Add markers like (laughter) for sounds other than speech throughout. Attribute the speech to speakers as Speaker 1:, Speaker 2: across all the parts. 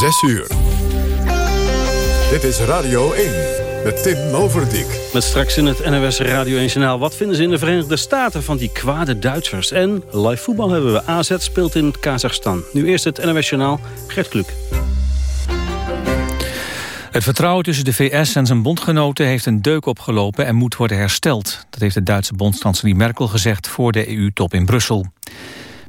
Speaker 1: 6 uur. Dit is Radio 1 met Tim Overdijk.
Speaker 2: Met straks in het NOS Radio 1 Journaal. Wat vinden ze in de Verenigde Staten van die kwade Duitsers? En live voetbal hebben we. AZ speelt in Kazachstan. Nu eerst het NOS Journaal. Gert Kluk.
Speaker 3: Het vertrouwen tussen de VS en zijn bondgenoten heeft een deuk opgelopen en moet worden hersteld. Dat heeft de Duitse bondskanselier Merkel gezegd voor de EU-top in Brussel.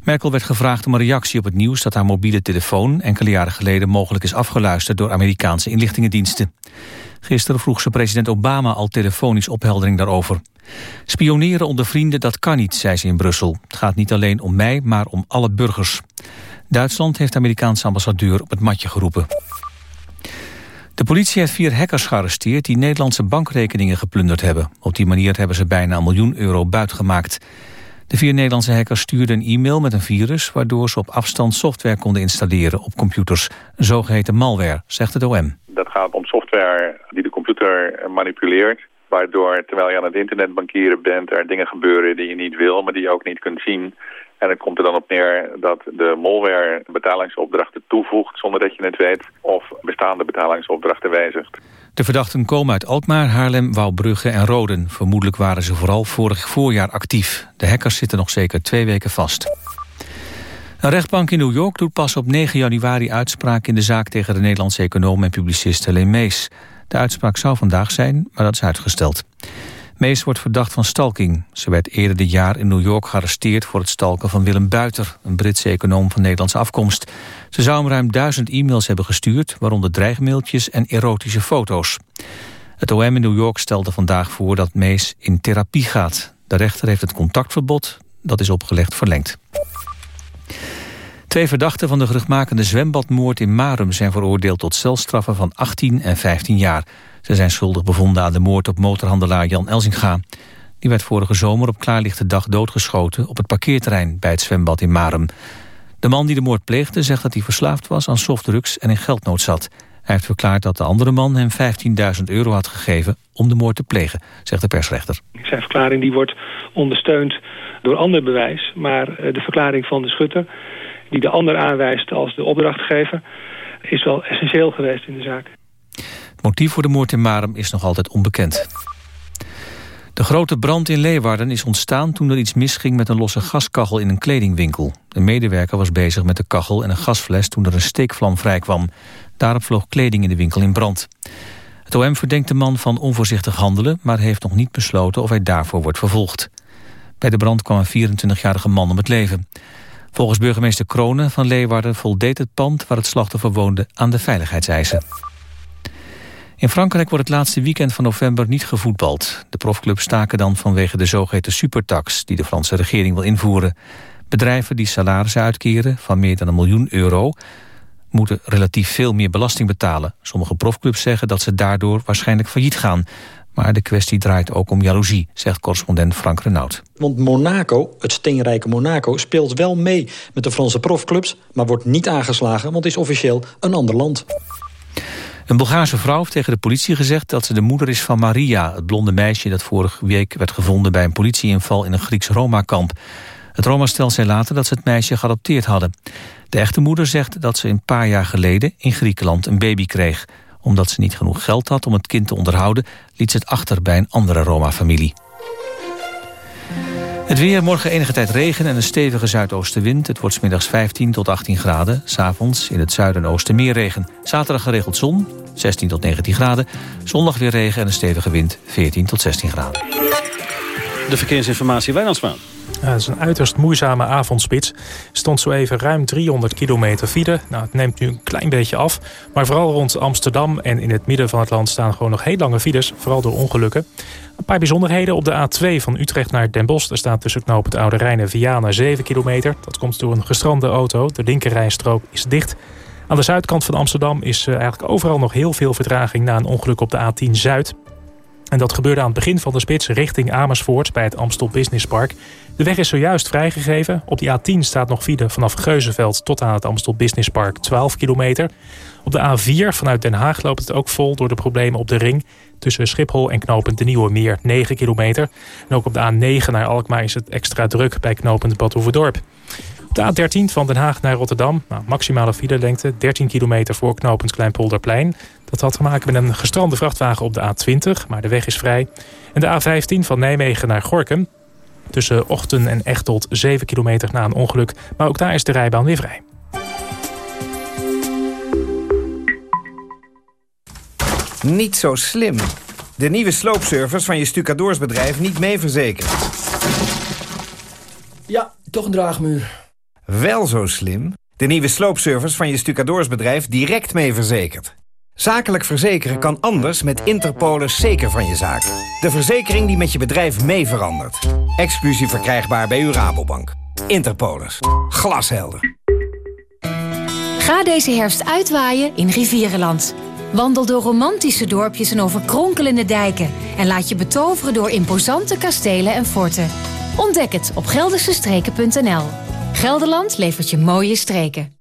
Speaker 3: Merkel werd gevraagd om een reactie op het nieuws dat haar mobiele telefoon enkele jaren geleden mogelijk is afgeluisterd door Amerikaanse inlichtingendiensten. Gisteren vroeg ze president Obama al telefonisch opheldering daarover. Spioneren onder vrienden, dat kan niet, zei ze in Brussel. Het gaat niet alleen om mij, maar om alle burgers. Duitsland heeft de Amerikaanse ambassadeur op het matje geroepen. De politie heeft vier hackers gearresteerd die Nederlandse bankrekeningen geplunderd hebben. Op die manier hebben ze bijna een miljoen euro buitgemaakt. De vier Nederlandse hackers stuurden een e-mail met een virus... waardoor ze op afstand software konden installeren op computers. Zogeheten malware, zegt het OM.
Speaker 4: Dat gaat om software die de computer manipuleert... waardoor terwijl je aan het internet bankieren bent... er dingen gebeuren die je niet wil, maar die je ook niet kunt zien... En het komt er dan op neer dat de malware betalingsopdrachten toevoegt zonder dat je het weet of bestaande betalingsopdrachten wijzigt.
Speaker 3: De verdachten komen uit Alkmaar, Haarlem, Wouwbrugge en Roden. Vermoedelijk waren ze vooral vorig voorjaar actief. De hackers zitten nog zeker twee weken vast. Een rechtbank in New York doet pas op 9 januari uitspraak in de zaak tegen de Nederlandse econoom en publicist Helene Mees. De uitspraak zou vandaag zijn, maar dat is uitgesteld. Mees wordt verdacht van stalking. Ze werd eerder dit jaar in New York gearresteerd voor het stalken van Willem Buiter, een Britse econoom van Nederlandse afkomst. Ze zou hem ruim duizend e-mails hebben gestuurd, waaronder dreigmailtjes en erotische foto's. Het OM in New York stelde vandaag voor dat Mees in therapie gaat. De rechter heeft het contactverbod, dat is opgelegd, verlengd. Twee verdachten van de geruchtmakende zwembadmoord in Marum... zijn veroordeeld tot celstraffen van 18 en 15 jaar. Ze zijn schuldig bevonden aan de moord op motorhandelaar Jan Elzinga. Die werd vorige zomer op klaarlichte dag doodgeschoten... op het parkeerterrein bij het zwembad in Marum. De man die de moord pleegde zegt dat hij verslaafd was aan softdrugs... en in geldnood zat. Hij heeft verklaard dat de andere man hem 15.000 euro had gegeven... om de moord te plegen, zegt de persrechter.
Speaker 5: Zijn verklaring die wordt ondersteund door ander bewijs... maar eh, de verklaring van de schutter die de ander aanwijst als de opdrachtgever... is wel essentieel geweest in de zaak.
Speaker 3: Motief voor de moord in Marum is nog altijd onbekend. De grote brand in Leeuwarden is ontstaan toen er iets misging met een losse gaskachel in een kledingwinkel. De medewerker was bezig met de kachel en een gasfles toen er een steekvlam vrijkwam. Daarop vloog kleding in de winkel in brand. Het OM verdenkt de man van onvoorzichtig handelen, maar heeft nog niet besloten of hij daarvoor wordt vervolgd. Bij de brand kwam een 24-jarige man om het leven. Volgens burgemeester Kronen van Leeuwarden voldeed het pand waar het slachtoffer woonde aan de veiligheidseisen. In Frankrijk wordt het laatste weekend van november niet gevoetbald. De profclubs staken dan vanwege de zogeheten supertax... die de Franse regering wil invoeren. Bedrijven die salarissen uitkeren van meer dan een miljoen euro... moeten relatief veel meer belasting betalen. Sommige profclubs zeggen dat ze daardoor waarschijnlijk failliet gaan. Maar de kwestie draait ook om jaloezie, zegt correspondent Frank Renaud.
Speaker 6: Want Monaco, het steenrijke Monaco, speelt wel mee met de Franse profclubs... maar wordt niet aangeslagen, want is officieel een ander land.
Speaker 3: Een Bulgaarse vrouw heeft tegen de politie gezegd dat ze de moeder is van Maria... het blonde meisje dat vorige week werd gevonden bij een politieinval in een Grieks Roma-kamp. Het Roma-stel zei later dat ze het meisje geadopteerd hadden. De echte moeder zegt dat ze een paar jaar geleden in Griekenland een baby kreeg. Omdat ze niet genoeg geld had om het kind te onderhouden... liet ze het achter bij een andere Roma-familie. Het weer, morgen enige tijd regen en een stevige zuidoostenwind. Het wordt middags 15 tot 18 graden. S'avonds in het zuiden en oosten meer regen. Zaterdag geregeld zon, 16 tot 19 graden. Zondag weer regen en een stevige wind, 14 tot 16 graden.
Speaker 2: De verkeersinformatie, Wijnandsmaan.
Speaker 7: Het is een uiterst moeizame avondspits. stond zo even ruim 300 kilometer file. Nou, het neemt nu een klein beetje af. Maar vooral rond Amsterdam en in het midden van het land... staan gewoon nog heel lange files, vooral door ongelukken. Een paar bijzonderheden op de A2 van Utrecht naar Den Bosch. Er staat tussen knoop het Oude Rijn en Vianen 7 kilometer. Dat komt door een gestrande auto. De linkerrijstrook is dicht. Aan de zuidkant van Amsterdam is eh, eigenlijk overal nog heel veel vertraging... na een ongeluk op de A10 Zuid. En dat gebeurde aan het begin van de spits richting Amersfoort... bij het Amstel Business Park. De weg is zojuist vrijgegeven. Op die A10 staat nog file vanaf Geuzenveld tot aan het Amstel Business Park 12 kilometer. Op de A4 vanuit Den Haag loopt het ook vol door de problemen op de ring. Tussen Schiphol en knooppunt de Nieuwe Meer 9 kilometer. En ook op de A9 naar Alkmaar is het extra druk bij knooppunt Bad De A13 van Den Haag naar Rotterdam. Nou, maximale filelengte 13 kilometer voor knooppunt Kleinpolderplein. Dat had te maken met een gestrande vrachtwagen op de A20, maar de weg is vrij. En de A15 van Nijmegen naar Gorkum. Tussen Ochten en Echteld 7 kilometer na een ongeluk. Maar ook daar is de rijbaan weer vrij.
Speaker 8: Niet zo slim. De nieuwe sloopservice van je stucadoorsbedrijf niet mee verzekerd.
Speaker 9: Ja, toch een draagmuur.
Speaker 8: Wel zo slim. De nieuwe sloopservice van je stucadoorsbedrijf direct mee verzekerd. Zakelijk verzekeren kan anders met Interpolis zeker van je zaak. De verzekering die met je bedrijf mee verandert. Exclusief verkrijgbaar bij uw Rabobank. Interpolis. Glashelder.
Speaker 10: Ga deze herfst uitwaaien in Rivierenland. Wandel door romantische dorpjes en over kronkelende dijken. En laat je betoveren door imposante kastelen en forten. Ontdek het op geldersestreken.nl. Gelderland levert je mooie streken.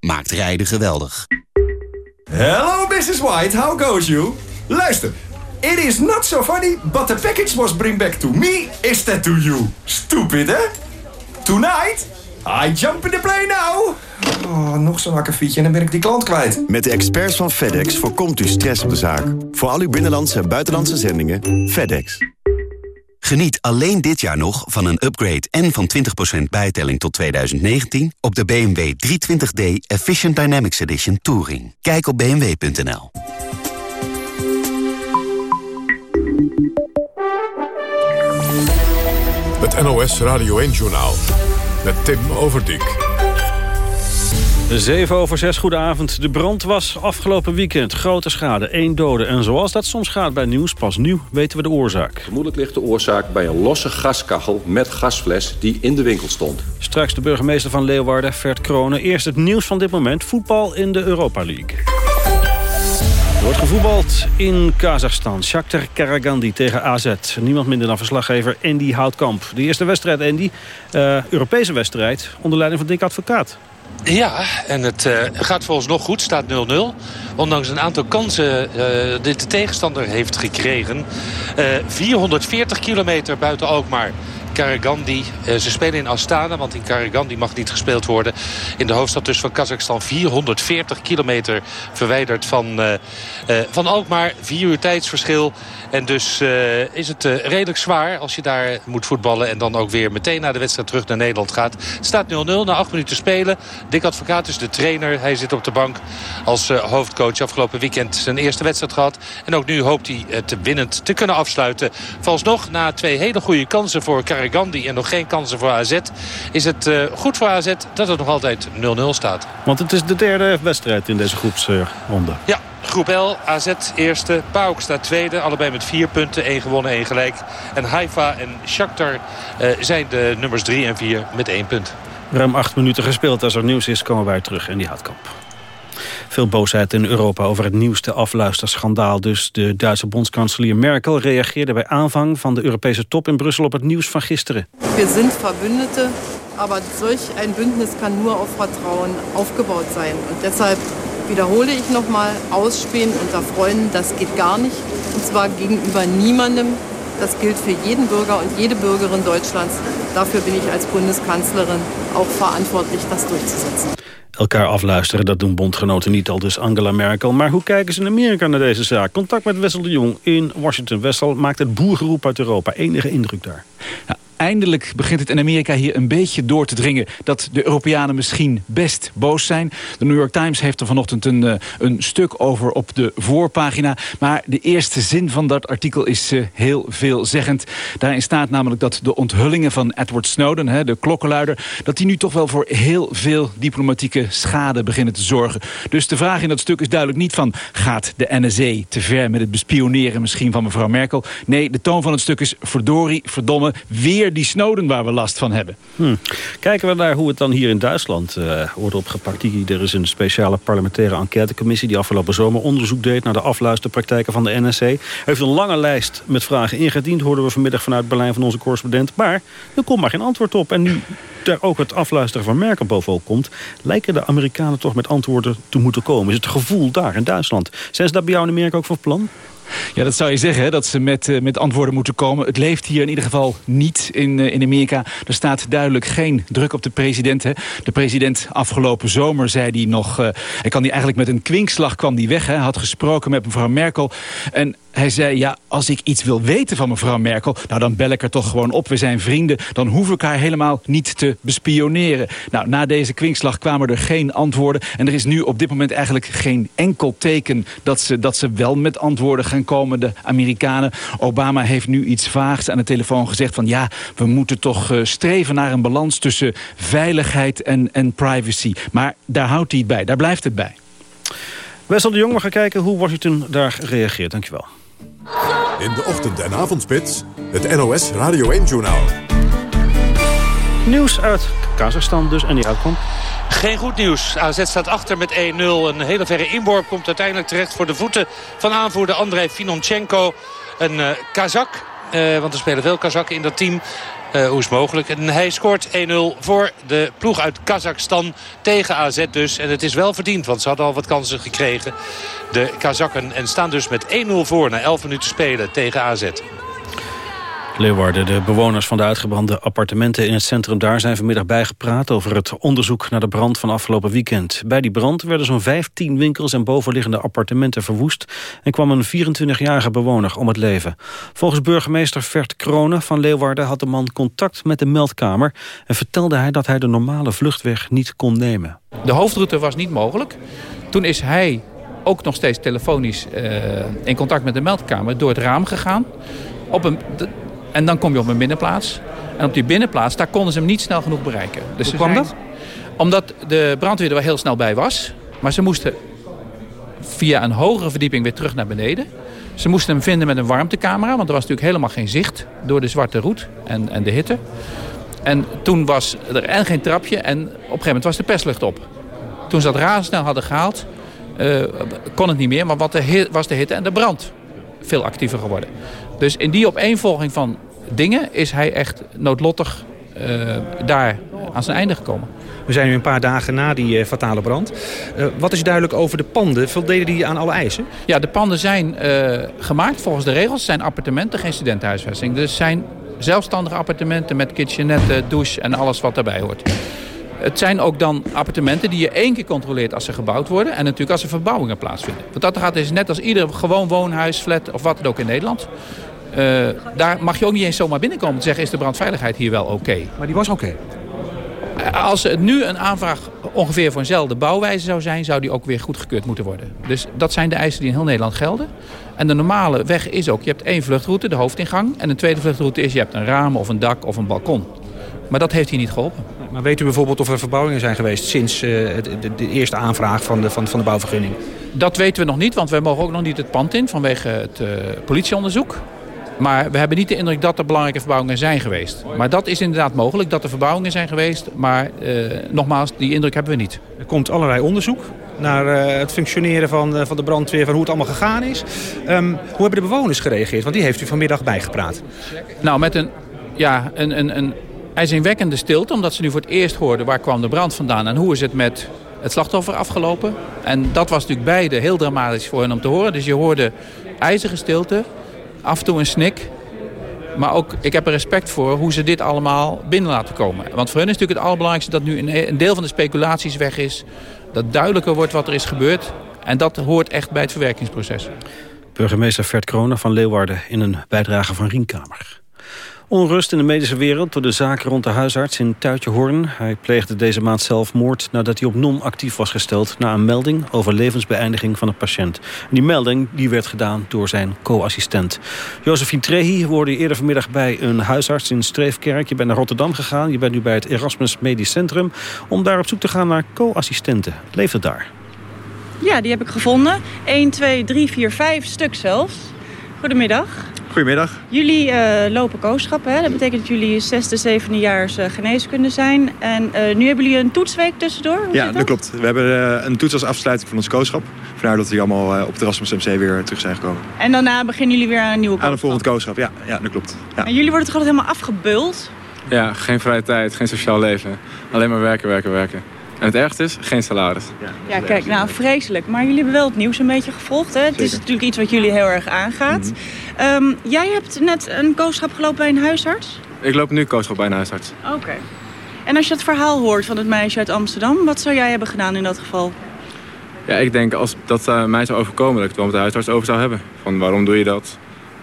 Speaker 11: maakt rijden geweldig.
Speaker 12: Hello Mrs. White, how goes you? Luister, it is not so funny, but the package was bring back to me instead to you. Stupid, hè? Tonight, I jump in the plane now. Oh, nog zo'n akkefietje en dan ben ik die klant kwijt.
Speaker 13: Met de experts van FedEx voorkomt u stress op de zaak. Voor al uw binnenlandse en buitenlandse zendingen, FedEx.
Speaker 11: Geniet alleen dit jaar nog van een upgrade en van 20% bijtelling tot 2019 op de BMW 320d Efficient Dynamics Edition Touring. Kijk op bmw.nl.
Speaker 1: Het NOS Radio 1-journaal met Tim Overdijk.
Speaker 2: 7 over 6, goedenavond. De brand was afgelopen weekend. Grote schade, één dode. En zoals dat soms gaat bij nieuws, pas nieuw weten we de oorzaak.
Speaker 14: Vermoedelijk ligt de oorzaak bij een losse gaskachel met gasfles die in de winkel stond.
Speaker 2: Straks de burgemeester van Leeuwarden, Vert Kronen. Eerst het nieuws van dit moment, voetbal in de Europa League. Er wordt gevoetbald in Kazachstan. Shakhtar Karagandi tegen AZ. Niemand minder dan verslaggever Andy Houtkamp. De eerste wedstrijd, Andy. Uh, Europese wedstrijd onder leiding van Dick Advocaat.
Speaker 15: Ja, en het uh, gaat volgens nog goed. Staat 0-0. Ondanks een aantal kansen uh, die de tegenstander heeft gekregen. Uh, 440 kilometer buiten Alkmaar. Karagandi. Uh, ze spelen in Astana, want in Karagandi mag niet gespeeld worden. In de hoofdstad dus van Kazachstan. 440 kilometer verwijderd van, uh, uh, van Alkmaar. Vier uur tijdsverschil. En dus is het redelijk zwaar als je daar moet voetballen... en dan ook weer meteen na de wedstrijd terug naar Nederland gaat. Staat 0-0 na acht minuten spelen. Dick Advocaat is de trainer. Hij zit op de bank als hoofdcoach. Afgelopen weekend zijn eerste wedstrijd gehad. En ook nu hoopt hij het winnend te kunnen afsluiten. Vooralsnog na twee hele goede kansen voor Karagandi... en nog geen kansen voor AZ... is het uh, goed voor AZ dat het nog altijd 0-0 staat.
Speaker 2: Want het is de derde wedstrijd in deze groepsronde.
Speaker 15: ja, Groep L, AZ eerste, PAOK staat tweede. Allebei met vier punten, één gewonnen, één gelijk. En Haifa en Shakhtar uh, zijn de nummers drie en vier met één punt.
Speaker 2: Ruim acht minuten gespeeld. Als er nieuws is, komen wij terug in die houtkamp. Veel boosheid in Europa over het nieuwste afluisterschandaal. Dus de Duitse bondskanselier Merkel reageerde bij aanvang van de Europese top in Brussel op het nieuws van gisteren.
Speaker 16: We zijn Verbündete, aber solch ein Bündnis kann nur auf Vertrauen aufgebaut sein. Und deshalb wiederhole ich nochmal, ausspähen unter Freunden, das geht gar nicht. Und zwar gegenüber niemandem. Das gilt für jeden Bürger und jede Bürgerin Deutschlands. Dafür bin ich als Bundeskanzlerin auch verantwortlich, das durchzusetzen.
Speaker 2: Elkaar afluisteren, dat doen bondgenoten niet al, dus Angela Merkel. Maar hoe kijken ze in Amerika naar deze zaak? Contact met Wessel de Jong in Washington. Wessel maakt het boergeroep uit Europa. Enige indruk daar?
Speaker 17: Eindelijk begint het in Amerika hier een beetje door te dringen... dat de Europeanen misschien best boos zijn. De New York Times heeft er vanochtend een, uh, een stuk over op de voorpagina. Maar de eerste zin van dat artikel is uh, heel veelzeggend. Daarin staat namelijk dat de onthullingen van Edward Snowden, hè, de klokkenluider... dat die nu toch wel voor heel veel diplomatieke schade beginnen te zorgen. Dus de vraag in dat stuk is duidelijk niet van... gaat de NSA te ver met het bespioneren misschien van mevrouw Merkel? Nee, de toon van het stuk is verdorie, verdomme, weer die Snowden waar we last van hebben.
Speaker 2: Hm. Kijken we naar hoe het dan hier in Duitsland uh, wordt opgepakt. er is een speciale parlementaire enquêtecommissie... die afgelopen zomer onderzoek deed naar de afluisterpraktijken van de NSC. heeft een lange lijst met vragen ingediend... hoorden we vanmiddag vanuit Berlijn van onze correspondent. Maar er komt maar geen antwoord op. En nu er ook het afluisteren van merken bovenop komt... lijken de Amerikanen toch met antwoorden te moeten komen. Is het gevoel daar in Duitsland? Zijn ze dat bij jou in Amerika ook van plan?
Speaker 17: Ja, dat zou je zeggen, dat ze met, uh, met antwoorden moeten komen. Het leeft hier in ieder geval niet in, uh, in Amerika. Er staat duidelijk geen druk op de president. Hè. De president afgelopen zomer zei hij nog... Hij kan die eigenlijk met een kwinkslag kwam die weg. Hè, had gesproken met mevrouw Merkel. En hij zei, ja, als ik iets wil weten van mevrouw Merkel... nou, dan bel ik er toch gewoon op. We zijn vrienden. Dan hoef ik haar helemaal niet te bespioneren. Nou, na deze kwinkslag kwamen er geen antwoorden. En er is nu op dit moment eigenlijk geen enkel teken... dat ze, dat ze wel met antwoorden gaan komen, de Amerikanen. Obama heeft nu iets vaags aan de telefoon gezegd van... ja, we moeten toch uh, streven naar een balans tussen veiligheid en, en privacy. Maar daar houdt hij het bij, daar blijft het bij.
Speaker 2: Wessel de Jong, we gaan kijken hoe Washington daar reageert. Dankjewel.
Speaker 1: In de ochtend- en avondspits, het NOS Radio 1-journaal.
Speaker 2: Nieuws uit Kazachstan dus en die uitkomt.
Speaker 15: Geen goed nieuws. AZ staat achter met 1-0. Een hele verre inworp komt uiteindelijk terecht voor de voeten van aanvoerder Andrei Finonchenko. Een uh, Kazak, uh, want er spelen veel Kazakken in dat team. Uh, hoe is mogelijk? En hij scoort 1-0 voor de ploeg uit Kazachstan tegen AZ dus. En het is wel verdiend, want ze hadden al wat kansen gekregen. De Kazakken en staan dus met 1-0 voor na 11 minuten spelen tegen AZ.
Speaker 2: Leeuwarden, de bewoners van de uitgebrande appartementen in het centrum daar zijn vanmiddag bijgepraat over het onderzoek naar de brand van afgelopen weekend. Bij die brand werden zo'n 15 winkels en bovenliggende appartementen verwoest en kwam een 24-jarige bewoner om het leven. Volgens burgemeester Vert Kronen van Leeuwarden had de man contact met de meldkamer en vertelde hij dat hij de normale vluchtweg niet kon nemen.
Speaker 18: De hoofdroute was niet mogelijk. Toen is hij ook nog steeds telefonisch uh, in contact met de meldkamer door het raam gegaan. Op een, en dan kom je op een binnenplaats. En op die binnenplaats, daar konden ze hem niet snel genoeg bereiken.
Speaker 2: Dus Hoe kwam dat?
Speaker 18: Omdat de brandweer er wel heel snel bij was. Maar ze moesten via een hogere verdieping weer terug naar beneden. Ze moesten hem vinden met een warmtecamera. Want er was natuurlijk helemaal geen zicht door de zwarte roet en, en de hitte. En toen was er en geen trapje en op een gegeven moment was de perslucht op. Toen ze dat razendsnel hadden gehaald, uh, kon het niet meer. Maar wat de was de hitte en de brand veel actiever geworden. Dus in die opeenvolging van dingen is hij echt noodlottig uh, daar aan zijn einde gekomen.
Speaker 2: We zijn nu een paar dagen na die uh, fatale brand. Uh, wat is duidelijk over de panden? Voldeden die aan alle eisen?
Speaker 18: Ja, de panden zijn gemaakt volgens de regels. Het zijn appartementen, geen studentenhuisvesting. Dus het zijn zelfstandige appartementen met kitchenette, douche en alles wat daarbij hoort. Het zijn ook dan appartementen die je één keer controleert als ze gebouwd worden. En natuurlijk als er verbouwingen plaatsvinden. Want dat gaat dus net als ieder gewoon woonhuis, flat of wat dan ook in Nederland. Uh, daar mag je ook niet eens zomaar binnenkomen te zeggen... is de brandveiligheid hier wel oké? Okay?
Speaker 2: Maar die was oké? Okay.
Speaker 18: Als het nu een aanvraag ongeveer voor eenzelfde bouwwijze zou zijn... zou die ook weer goedgekeurd moeten worden. Dus dat zijn de eisen die in heel Nederland gelden. En de normale weg is ook... je hebt één vluchtroute, de hoofdingang. En een tweede vluchtroute is... je hebt een raam of een dak of een balkon. Maar dat heeft hier niet geholpen.
Speaker 2: Maar weet u bijvoorbeeld of er verbouwingen zijn geweest... sinds uh, de, de, eerste aanvraag van de, van, van de bouwvergunning?
Speaker 18: Dat weten we nog niet, want wij mogen ook nog niet het pand in... vanwege het uh, politieonderzoek. Maar we hebben niet de indruk dat er belangrijke verbouwingen zijn geweest. Maar dat is inderdaad mogelijk, dat er verbouwingen zijn geweest. Maar uh, nogmaals, die indruk hebben we niet.
Speaker 2: Er komt allerlei onderzoek naar uh, het functioneren van, uh, van de brandweer, van hoe het allemaal gegaan is. Um, hoe hebben de bewoners gereageerd? Want die heeft u vanmiddag bijgepraat.
Speaker 18: Nou, met een, ja, een, een, een ijzingwekkende stilte. Omdat ze nu voor het eerst hoorden waar kwam de brand vandaan en hoe is het met het slachtoffer afgelopen. En dat was natuurlijk beide heel dramatisch voor hen om te horen. Dus je hoorde ijzige stilte, af en toe een snik. Maar ook, ik heb er respect voor hoe ze dit allemaal binnen laten komen. Want voor hen is natuurlijk het allerbelangrijkste dat nu een deel van de speculaties weg is. Dat duidelijker wordt wat er is gebeurd. En dat hoort echt bij het verwerkingsproces.
Speaker 2: Burgemeester Vert Kronen van Leeuwarden in een bijdrage van Rienkamer. Onrust in de medische wereld door de zaak rond de huisarts in Tuitjehoorn. Hij pleegde deze maand zelfmoord nadat hij op non-actief was gesteld... na een melding over levensbeëindiging van een patiënt. Die melding die werd gedaan door zijn co-assistent. Josephine Trehi hoorde eerder vanmiddag bij een huisarts in Streefkerk. Je bent naar Rotterdam gegaan, je bent nu bij het Erasmus Medisch Centrum... om daar op zoek te gaan naar co-assistenten. Leeft het daar?
Speaker 19: Ja, die heb ik gevonden. 1, 2, 3, 4, 5 stuk zelfs. Goedemiddag. Goedemiddag.
Speaker 20: Jullie uh, lopen kooschappen. Hè? Dat betekent dat jullie zesde, zevende jaars uh, geneeskunde zijn. En uh, nu hebben jullie een toetsweek tussendoor? Hoe
Speaker 19: ja, dat? dat? klopt. We hebben een toets als afsluiting van ons kooschap. Vandaar dat we allemaal op het Erasmus MC weer terug zijn gekomen.
Speaker 20: En daarna beginnen jullie weer aan een nieuwe kooschap?
Speaker 19: Aan een volgend kooschap, ja. ja dat klopt. Ja.
Speaker 20: En jullie worden toch altijd helemaal afgebeuld?
Speaker 21: Ja, geen vrije tijd, geen sociaal leven. Alleen maar werken, werken, werken. En het ergste is, geen salaris.
Speaker 20: Ja, ja kijk, nou vreselijk. Maar jullie hebben wel het nieuws een beetje gevolgd. Hè? Het is natuurlijk iets wat jullie heel erg aangaat. Mm jij hebt net een kooschap gelopen bij een huisarts?
Speaker 21: Ik loop nu kooschap bij een huisarts.
Speaker 20: Oké. En als je het verhaal hoort van het meisje uit Amsterdam... wat zou jij hebben gedaan in dat geval?
Speaker 21: Ja, ik denk als dat uh, mij zou overkomen... dat ik het wel met de huisarts over zou hebben. Van waarom doe je dat?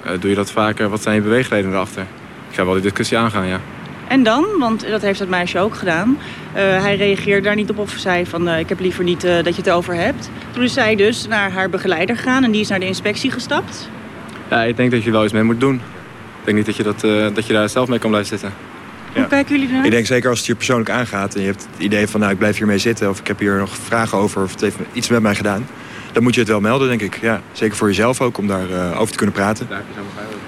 Speaker 21: Uh, doe je dat vaker? Wat zijn je beweegredenen erachter? Ik zou wel die discussie aangaan, ja.
Speaker 20: En dan, want dat heeft dat meisje ook gedaan. Uh, hij reageerde daar niet op of zei van uh, ik heb liever niet uh, dat je het over hebt. Toen is zij dus naar haar begeleider gegaan en die is naar de inspectie gestapt.
Speaker 21: Ja, ik denk dat je wel iets mee moet doen. Ik denk niet dat je, dat, dat je daar zelf mee kan blijven zitten.
Speaker 20: Ja. Hoe kijken jullie naar?
Speaker 19: Ik denk zeker als het je persoonlijk aangaat en je hebt het idee van nou ik blijf hiermee zitten of ik heb hier nog vragen over of het heeft iets met mij gedaan. Dan moet je het wel melden denk ik. Ja, zeker voor jezelf ook om daarover over te kunnen praten.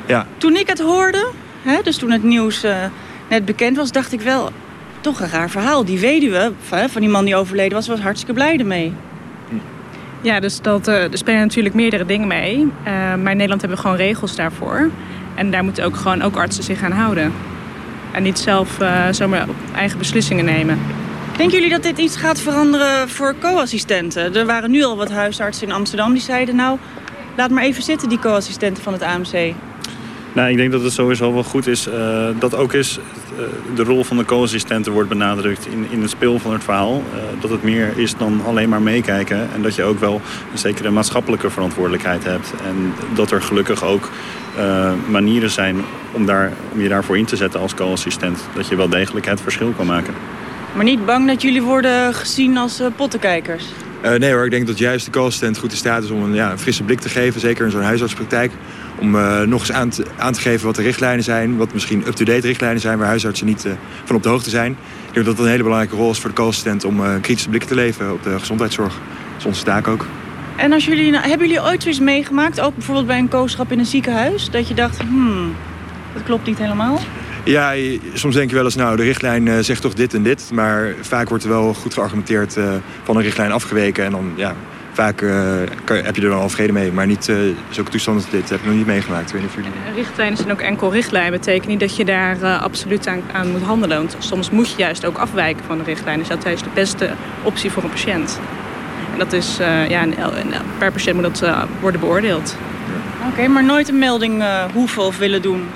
Speaker 19: Ja.
Speaker 20: Toen ik het hoorde, hè, dus toen het nieuws net bekend was, dacht ik wel... toch een raar verhaal. Die weduwe van die man die overleden was, was hartstikke blij ermee.
Speaker 22: Ja, dus dat, uh, er spelen natuurlijk meerdere dingen mee. Uh, maar in Nederland hebben we gewoon regels daarvoor. En daar moeten ook gewoon ook artsen zich aan houden. En niet zelf uh, zomaar eigen beslissingen nemen.
Speaker 20: Denken jullie dat dit iets gaat veranderen voor co-assistenten? Er waren nu al wat huisartsen in Amsterdam die zeiden... nou, laat maar even zitten, die co-assistenten van het AMC.
Speaker 23: Nou, ik denk dat het sowieso wel goed is uh, dat ook is uh, de rol van de co-assistenten wordt benadrukt in, in het speel van het verhaal. Uh, dat het meer is dan alleen maar meekijken en dat je ook wel een zekere maatschappelijke verantwoordelijkheid hebt. En dat er gelukkig ook manieren zijn om, daar, om je daarvoor in te zetten als co-assistent. Dat je wel degelijk het verschil kan maken.
Speaker 20: Maar niet bang dat jullie worden gezien als pottenkijkers?
Speaker 19: nee hoor, ik denk dat juist de co-assistent goed in staat is om een, ja, een frisse blik te geven. Zeker in zo'n huisartspraktijk om uh, nog eens aan te, aan te, geven wat de richtlijnen zijn. Wat misschien up-to-date richtlijnen zijn waar huisartsen niet uh, van op de hoogte zijn. Ik denk dat dat een hele belangrijke rol is voor de co-assistent om uh, kritische blikken te leveren op de gezondheidszorg. Dat is onze taak ook.
Speaker 20: En als jullie, nou, hebben jullie ooit zoiets meegemaakt, ook bijvoorbeeld bij een kooschap in een ziekenhuis, dat je dacht, hmm, dat klopt niet helemaal?
Speaker 19: Ja, soms denk je wel eens, nou, de richtlijn zegt toch dit en dit. Maar vaak wordt er wel goed geargumenteerd van een richtlijn afgeweken. En dan, ja, vaak uh, heb je er dan al vrede mee. Maar niet uh, zulke toestanden als dit heb ik nog niet meegemaakt. Ik weet jullie...
Speaker 22: Richtlijnen zijn ook enkel richtlijnen. betekent niet dat je daar uh, absoluut aan, aan, moet handelen. Want soms moet je juist ook afwijken van de richtlijnen. Dus dat is de beste optie voor een patiënt. En dat is, ja, per patiënt moet dat worden beoordeeld.
Speaker 20: Ja. Oké, okay, maar nooit een melding hoeven of willen doen?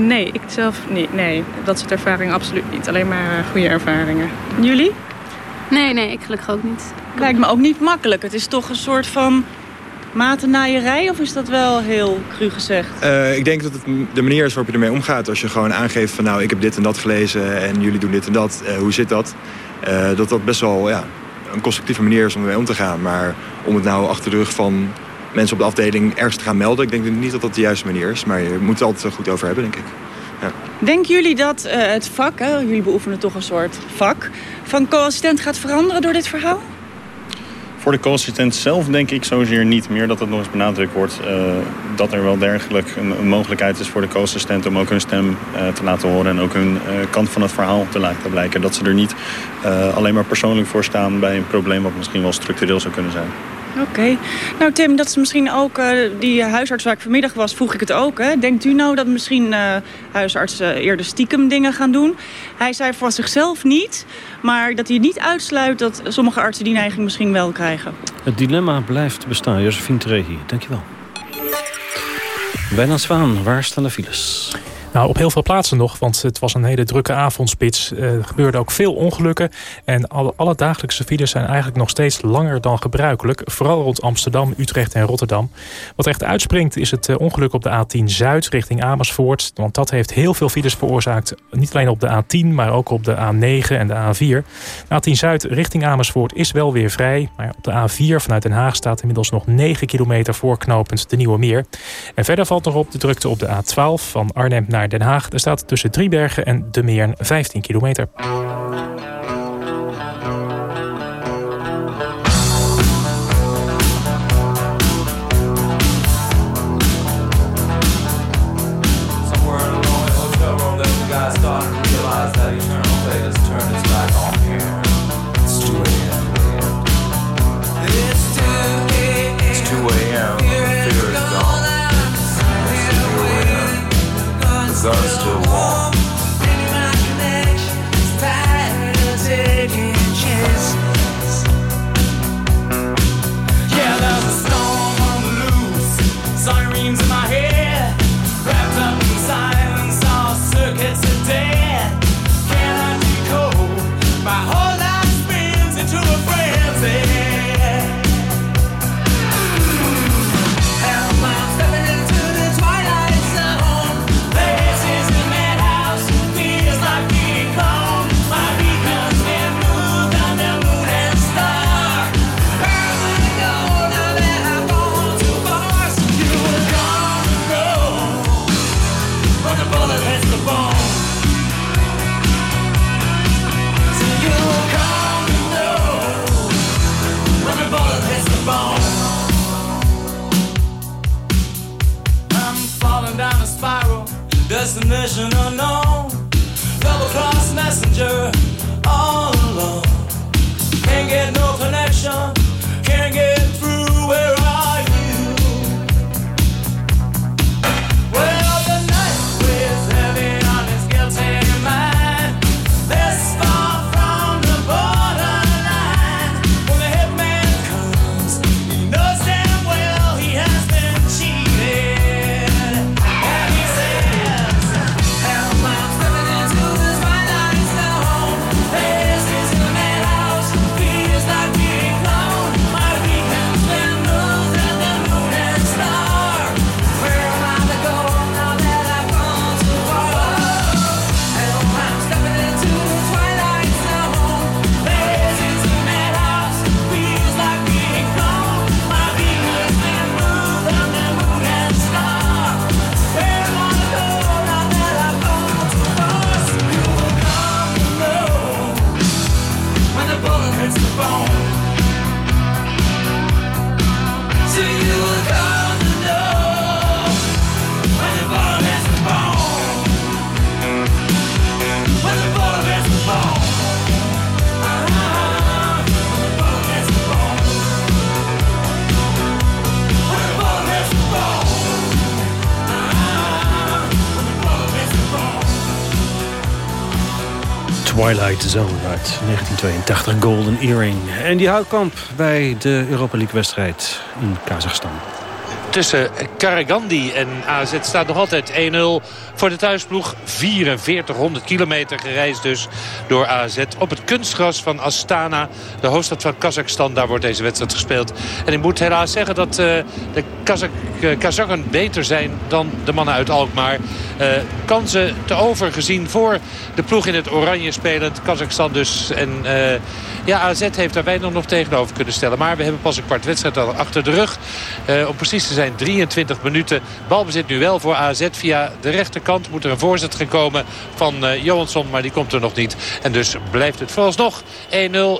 Speaker 22: nee, ik zelf niet. Nee, dat soort ervaringen absoluut niet. Alleen maar goede ervaringen.
Speaker 20: Jullie?
Speaker 24: Nee, nee, ik gelukkig ook niet.
Speaker 20: Lijkt me ook niet makkelijk. Het is toch een soort van matennaaierij of is dat wel heel cru gezegd?
Speaker 19: Uh, ik denk dat het de manier is waarop je ermee omgaat. Als je gewoon aangeeft van nou ik heb dit en dat gelezen en jullie doen dit en dat. Uh, hoe zit dat? Uh, dat dat best wel ja, een constructieve manier is om ermee om te gaan. Maar om het nou achter de rug van mensen op de afdeling ergens te gaan melden... ik denk niet dat dat de juiste manier is. Maar je moet het altijd goed over hebben, denk ik. Ja.
Speaker 20: Denken jullie dat het vak, hè, jullie beoefenen toch een soort vak... van co-assistent gaat veranderen door dit verhaal?
Speaker 23: Voor de co-assistent zelf denk ik zozeer niet meer dat het nog eens benadrukt wordt. Uh, dat er wel dergelijk een, mogelijkheid is voor de co-assistent om ook hun stem uh, te laten horen. En ook hun uh, kant van het verhaal te laten blijken. Dat ze er niet alleen maar persoonlijk voor staan bij een probleem wat misschien wel structureel zou kunnen zijn.
Speaker 20: Oké. Nou Tim, dat is misschien ook uh, die huisarts waar ik vanmiddag was, vroeg ik het ook. Hè? Denkt u nou dat misschien uh, huisartsen eerder stiekem dingen gaan doen? Hij zei voor zichzelf niet, maar dat hij niet uitsluit dat sommige artsen die neiging misschien wel krijgen.
Speaker 2: Het dilemma blijft bestaan. Josephine Trehi, dankjewel. Wijnand Zwaan, waar staan de files?
Speaker 7: Nou, op heel veel plaatsen nog, want het was een hele drukke avondspits. Eh, er gebeurden ook veel ongelukken. En alle, dagelijkse files zijn eigenlijk nog steeds langer dan gebruikelijk. Vooral rond Amsterdam, Utrecht en Rotterdam. Wat echt uitspringt is het eh, ongeluk op de A10 Zuid richting Amersfoort. Want dat heeft heel veel files veroorzaakt. Niet alleen op de A10, maar ook op de A9 en de A4. De A10 Zuid richting Amersfoort is wel weer vrij. Maar op de A4 vanuit Den Haag staat inmiddels nog 9 kilometer voorknopend de Nieuwe Meer. En verder valt nog op de drukte op de A12 van Arnhem naar Den Haag. Er staat tussen Driebergen en De Meern 15 kilometer.
Speaker 25: Twilight Zone
Speaker 2: uit 1982, Golden Earring. En die houtkamp bij de Europa League wedstrijd in Kazachstan.
Speaker 15: Tussen Karagandi en AZ staat nog altijd 1-0 voor de thuisploeg. 4400 kilometer gereisd dus door AZ op het kunstgras van Astana. De hoofdstad van Kazachstan, daar wordt deze wedstrijd gespeeld. En ik moet helaas zeggen dat uh, de Kazak, uh, Kazakken beter zijn dan de mannen uit Alkmaar. Uh, kansen te over gezien voor de ploeg in het oranje spelend. Kazachstan dus. En ja, AZ heeft daar weinig nog tegenover kunnen stellen. Maar we hebben pas een kwart wedstrijd achter de rug. om precies te zijn 23 minuten. Balbezit nu wel voor AZ via de rechterkant. Moet er een voorzet gekomen van uh, Johansson, maar die komt er nog niet. En dus blijft het vooralsnog 1-0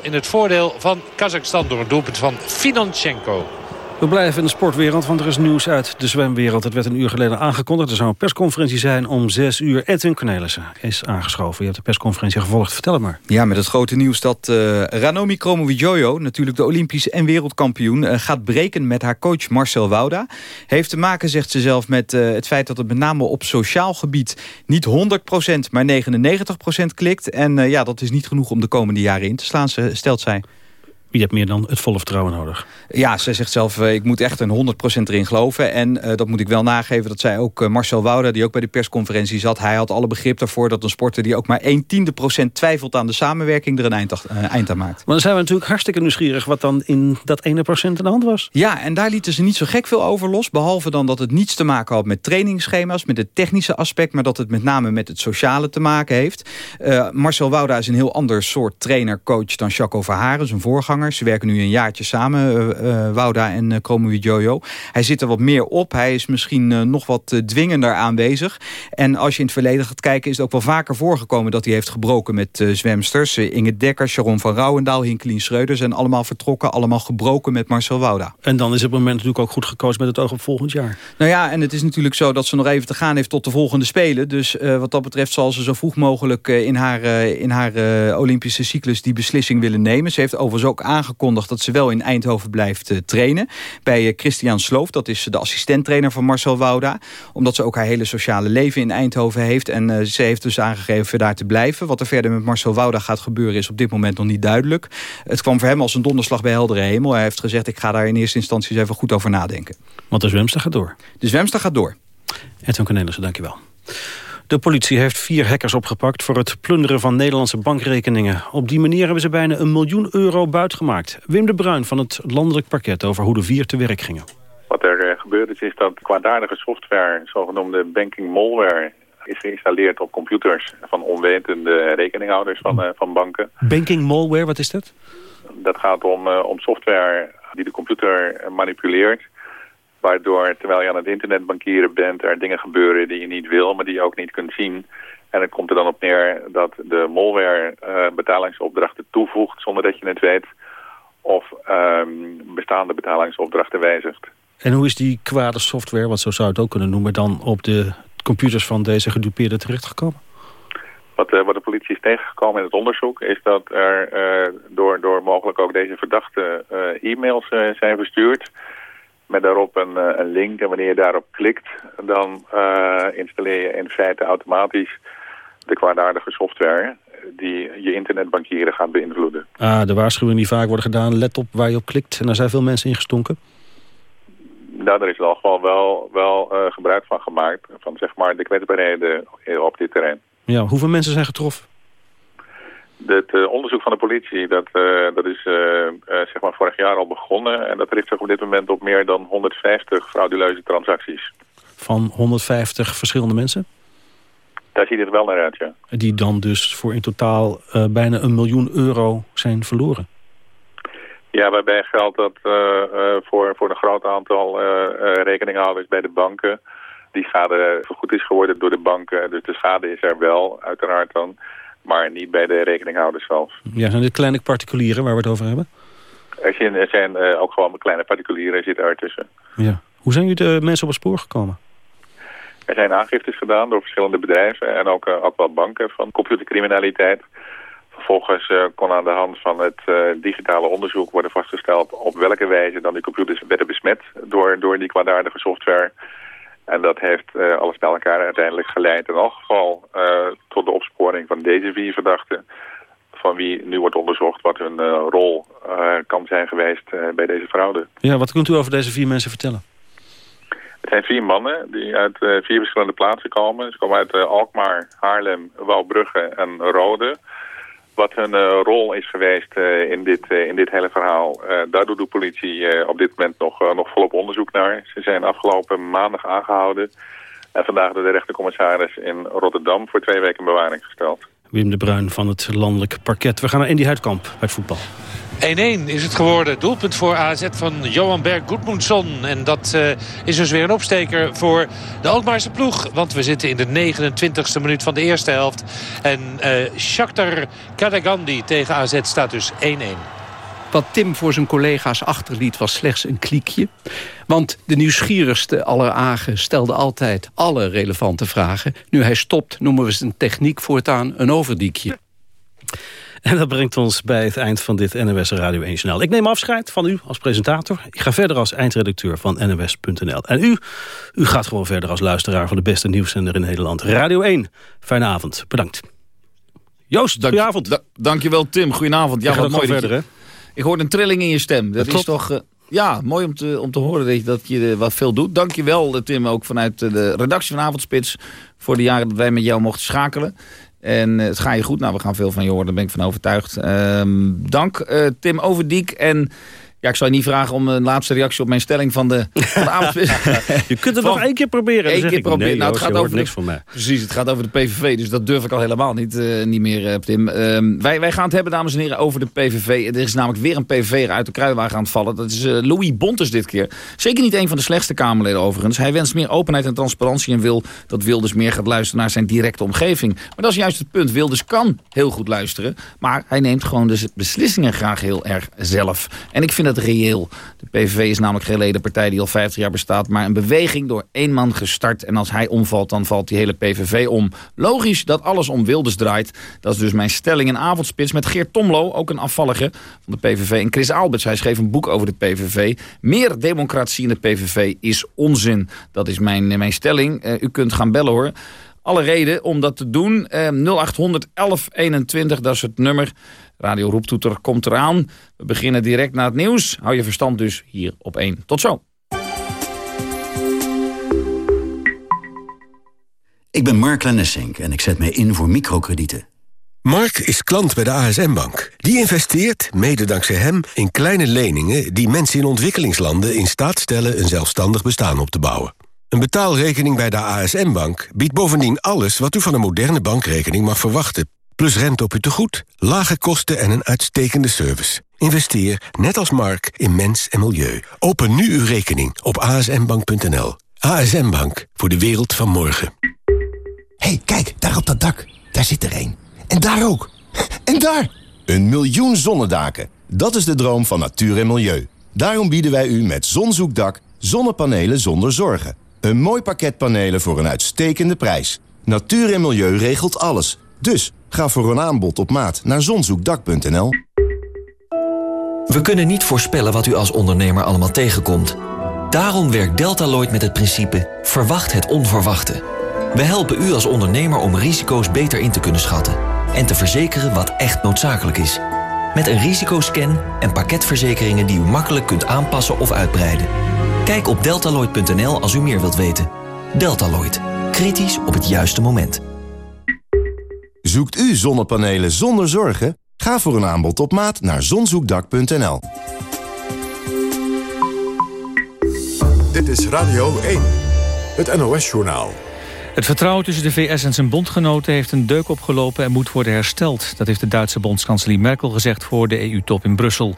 Speaker 15: in het voordeel van Kazachstan door een doelpunt van Financhenko.
Speaker 2: We blijven in de sportwereld, want er is nieuws uit de zwemwereld. Het werd een uur geleden aangekondigd. Er zou een persconferentie zijn om zes uur. Edwin Cornelissen is aangeschoven. Je hebt de persconferentie gevolgd. Vertel het maar.
Speaker 26: Ja, met het grote nieuws dat uh, Ranomi Kromowidjojo... natuurlijk de Olympische en wereldkampioen... Uh, gaat breken met haar coach Marcel Wouda. Heeft te maken, zegt ze zelf, met uh, het feit dat het met name op sociaal gebied... niet 100% maar 99% klikt. En ja, dat is niet genoeg om de komende jaren in te slaan, stelt zij.
Speaker 2: Je hebt meer dan het volle vertrouwen nodig.
Speaker 26: Ja, zij zegt zelf, uh, ik moet echt een 100% erin geloven. En uh, dat moet ik wel nageven, dat zij ook uh, Marcel Wouda... die ook bij de persconferentie zat, hij had alle begrip daarvoor... dat een sporter die ook maar 1 tiende procent twijfelt aan de samenwerking... er een eind, eind aan maakt.
Speaker 2: Maar dan zijn we natuurlijk hartstikke nieuwsgierig... wat dan in dat ene procent aan de hand was.
Speaker 26: Ja, en daar lieten ze niet zo gek veel over los. Behalve dan dat het niets te maken had met trainingsschema's... met het technische aspect, maar dat het met name met het sociale te maken heeft. Marcel Wouda is een heel ander soort trainer-coach dan Jaco Verharen, zijn voorganger. Ze werken nu een jaartje samen, uh, Wouda en uh, Jojo. Hij zit er wat meer op. Hij is misschien nog wat dwingender aanwezig. En als je in het verleden gaat kijken... is het ook wel vaker voorgekomen dat hij heeft gebroken met zwemsters. Inge Dekker, Sharon van Rouwendaal, Hinkelien Schreuder... zijn allemaal vertrokken, allemaal gebroken met Marcel Wouda.
Speaker 2: En dan is het moment natuurlijk ook goed gekozen met het oog op volgend jaar.
Speaker 26: Nou ja, en het is natuurlijk zo dat ze nog even te gaan heeft tot de volgende Spelen. Dus wat dat betreft zal ze zo vroeg mogelijk in haar, in haar Olympische cyclus... die beslissing willen nemen. Ze heeft overigens ook aangekondigd dat ze wel in Eindhoven blijft uh, trainen. Bij uh, Christian Sloof, dat is de assistenttrainer van Marcel Wouda. Omdat ze ook haar hele sociale leven in Eindhoven heeft. En uh, ze heeft dus aangegeven daar te blijven. Wat er verder met Marcel Wouda gaat gebeuren is op dit moment nog niet duidelijk. Het kwam voor hem als een donderslag bij heldere hemel. Hij heeft gezegd, ik ga daar in eerste instantie eens even goed over nadenken.
Speaker 2: Want de zwemster gaat door.
Speaker 26: De zwemster gaat door.
Speaker 2: Edwin Cornelissen, dankjewel. De politie heeft vier hackers opgepakt voor het plunderen van Nederlandse bankrekeningen. Op die manier hebben ze bijna een miljoen euro buitgemaakt. Wim de Bruin van het landelijk parket over hoe de vier te werk gingen.
Speaker 27: Wat er uh, gebeurd is, is dat kwaadaardige software, zogenoemde banking malware, is geïnstalleerd op computers van onwetende rekeninghouders van, uh, van banken.
Speaker 2: Banking malware, wat is dat?
Speaker 27: Dat gaat om, uh, om software die de computer manipuleert waardoor terwijl je aan het internet bankieren bent... er dingen gebeuren die je niet wil, maar die je ook niet kunt zien. En het komt er dan op neer dat de malware uh, betalingsopdrachten toevoegt... zonder dat je het weet, of um, bestaande betalingsopdrachten wijzigt.
Speaker 2: En hoe is die kwade software, wat zo zou het ook kunnen noemen... dan op de computers van deze gedupeerden terechtgekomen?
Speaker 27: Wat, eh, wat de politie is tegengekomen in het onderzoek is dat er eh, door, door mogelijk ook deze verdachte eh, e-mails eh, zijn verstuurd. Met daarop een, eh, een link en wanneer je daarop klikt, dan eh, installeer je in feite automatisch de kwaadaardige software die je internetbankieren gaat beïnvloeden.
Speaker 2: Ah, de waarschuwingen die vaak worden gedaan, let op waar je op klikt. En daar zijn veel mensen ingestonken.
Speaker 27: Nou, daar is wel gewoon wel, wel eh, gebruik van gemaakt van zeg maar de kwetsbaarheden op dit terrein.
Speaker 2: Ja, hoeveel mensen zijn getroffen?
Speaker 27: Het eh, onderzoek van de politie, dat, eh, dat is eh, zeg maar vorig jaar al begonnen. En dat richt zich op dit moment op meer dan 150 frauduleuze transacties.
Speaker 2: Van 150 verschillende mensen?
Speaker 27: Daar ziet het wel naar uit, ja.
Speaker 2: Die dan dus voor in totaal bijna een miljoen euro zijn verloren.
Speaker 27: Ja, waarbij geldt dat voor, voor een groot aantal rekeninghouders bij de banken... die schade vergoed is geworden door de banken. Dus de schade is er wel, uiteraard dan. Maar niet bij de rekeninghouders zelf.
Speaker 2: Ja, zijn dit kleine particulieren waar we het over hebben?
Speaker 27: Er zijn, er zijn eh, ook gewoon kleine particulieren zitten ertussen.
Speaker 2: Ja. Hoe zijn jullie de mensen op het spoor gekomen?
Speaker 27: Er zijn aangiftes gedaan door verschillende bedrijven en ook, eh, ook wel banken van computercriminaliteit. Vervolgens eh, kon aan de hand van het eh, digitale onderzoek worden vastgesteld op welke wijze dan die computers werden besmet door, door die kwaadaardige software. En dat heeft eh, alles bij elkaar uiteindelijk geleid in elk geval eh, tot de opsporing van deze vier verdachten. Van wie nu wordt onderzocht wat hun eh, rol kan zijn geweest bij deze fraude.
Speaker 2: Ja, wat kunt u over deze vier mensen vertellen?
Speaker 27: Het zijn vier mannen die uit vier verschillende plaatsen komen. Ze komen uit Alkmaar, Haarlem, Wouwbrugge en Rode. Wat hun eh, rol is geweest eh, in, dit, eh, in dit hele verhaal, daar doet de politie op dit moment nog, nog volop onderzoek naar. Ze zijn afgelopen maandag aangehouden en vandaag door de rechtercommissaris in Rotterdam voor twee weken in bewaring gesteld.
Speaker 2: Wim de Bruin van het landelijk parket. We gaan naar Andy Huidkamp het voetbal.
Speaker 15: 1-1 is het geworden. Doelpunt voor AZ van Johan Berg Goedmundsson. En dat eh, is dus weer een opsteker voor de Alkmaarse ploeg. Want we zitten in de 29e minuut van de eerste helft. En eh Shakhtar Kadagandi tegen AZ staat dus 1-1.
Speaker 28: Wat Tim voor zijn collega's achterliet was slechts een kliekje. Want de nieuwsgierigste aller agen stelde altijd alle relevante vragen. Nu hij stopt noemen we zijn techniek voortaan een overdiekje. (laughs)
Speaker 2: En dat brengt ons bij het eind van dit NOS Radio 1 Journaal. Ik neem afscheid van u als presentator. Ik ga verder als eindredacteur van NOS.nl. En u, u gaat gewoon verder als luisteraar van de beste nieuwszender in Nederland. Radio 1, fijne avond. Bedankt. Joost, goedenavond.
Speaker 29: Da dankjewel Tim, goedenavond.
Speaker 2: Ja,
Speaker 29: wat mooi je-
Speaker 2: verder,
Speaker 29: Ik hoorde een trilling in je stem. Dat,
Speaker 2: Dat
Speaker 29: is toch... eh, ja, mooi om te, om te horen dat je, dat je eh, wat veel doet. Dankjewel eh, Tim, ook vanuit de redactie van Avondspits... voor de jaren dat wij met jou mochten schakelen. En eh, het gaat je goed. Nou, we gaan veel van je horen, daar ben ik van overtuigd. Ehm, dank eh, Tim Overdiek. En ja, ik zal je niet vragen om een laatste reactie op mijn stelling van de, van de avondspits. (laughs)
Speaker 2: Je kunt het nog één keer proberen.
Speaker 29: Eén keer
Speaker 2: ik,
Speaker 29: proberen.
Speaker 2: nee,
Speaker 29: nou, het gaat over
Speaker 2: niks
Speaker 29: de-
Speaker 2: van mij.
Speaker 29: Precies, het gaat over de PVV, dus dat durf ik al helemaal niet, eh, niet meer, eh, Tim. Ehm, wij, wij gaan het hebben, dames en heren, over de PVV. Er is namelijk weer een PVV'er uit de kruiwagen aan het vallen. Dat is eh, Louis Bontes dit keer. Zeker niet een van de slechtste Kamerleden overigens. Hij wenst meer openheid en transparantie en wil dat Wilders meer gaat luisteren naar zijn directe omgeving. Maar dat is juist het punt. Wilders kan heel goed luisteren, maar hij neemt gewoon de beslissingen graag heel erg zelf. En ik vind dat reëel. De PVV is namelijk geen ledenpartij die al 50 jaar bestaat, maar een beweging door één man gestart. En als hij omvalt, dan valt die hele PVV om. Logisch dat alles om Wilders draait. Dat is dus mijn stelling in avondspits met Geert Tomlo, ook een afvallige van de PVV. En Chris Alberts, hij schreef een boek over de PVV. Meer democratie in de PVV is onzin. Dat is mijn, mijn stelling. Eh, u kunt gaan bellen hoor. Alle reden om dat te doen. Eh, 0800 1121, dat is het nummer. Radio Roeptoeter komt eraan. We beginnen direct na het nieuws. Hou je verstand dus hier op één. Tot zo.
Speaker 30: Ik ben Mark Lennessink en ik zet mij in voor microkredieten.
Speaker 31: Mark is klant bij de ASM-bank. Die investeert, mede dankzij hem, in kleine leningen... die mensen in ontwikkelingslanden in staat stellen... een zelfstandig bestaan op te bouwen. Een betaalrekening bij de ASM-bank biedt bovendien alles... wat u van een moderne bankrekening mag verwachten. Plus rente op uw tegoed, lage kosten en een uitstekende service. Investeer, net als Mark, in mens en milieu. Open nu uw rekening op asmbank.nl. ASM Bank, voor de wereld van morgen.
Speaker 32: hey, kijk, daar op dat dak. Daar zit er één. En daar ook. En daar! Een miljoen zonnedaken. Dat is de droom van natuur en milieu. Daarom bieden wij u met Zonzoekdak zonnepanelen zonder zorgen.
Speaker 31: Een mooi pakket panelen voor een uitstekende prijs. Natuur en milieu regelt alles. Dus ga voor een aanbod op maat naar zonzoekdak.nl.
Speaker 33: We kunnen niet voorspellen wat u als ondernemer allemaal tegenkomt. Daarom werkt Deltaloid met het principe verwacht het onverwachte. We helpen u als ondernemer om risico's beter in te kunnen schatten. En te verzekeren wat echt noodzakelijk is. Met een risicoscan en pakketverzekeringen die u makkelijk kunt aanpassen of uitbreiden. Kijk op deltaloid.nl als u meer wilt weten. Deltaloid. Kritisch op het juiste moment.
Speaker 31: Zoekt u zonnepanelen zonder zorgen? Ga voor een aanbod op maat naar zonzoekdak.nl.
Speaker 1: Dit is Radio 1, het NOS-journaal.
Speaker 3: Het vertrouwen tussen de VS en zijn bondgenoten heeft een deuk opgelopen en moet worden hersteld. Dat heeft de Duitse bondskanselier Merkel gezegd voor de EU-top in Brussel.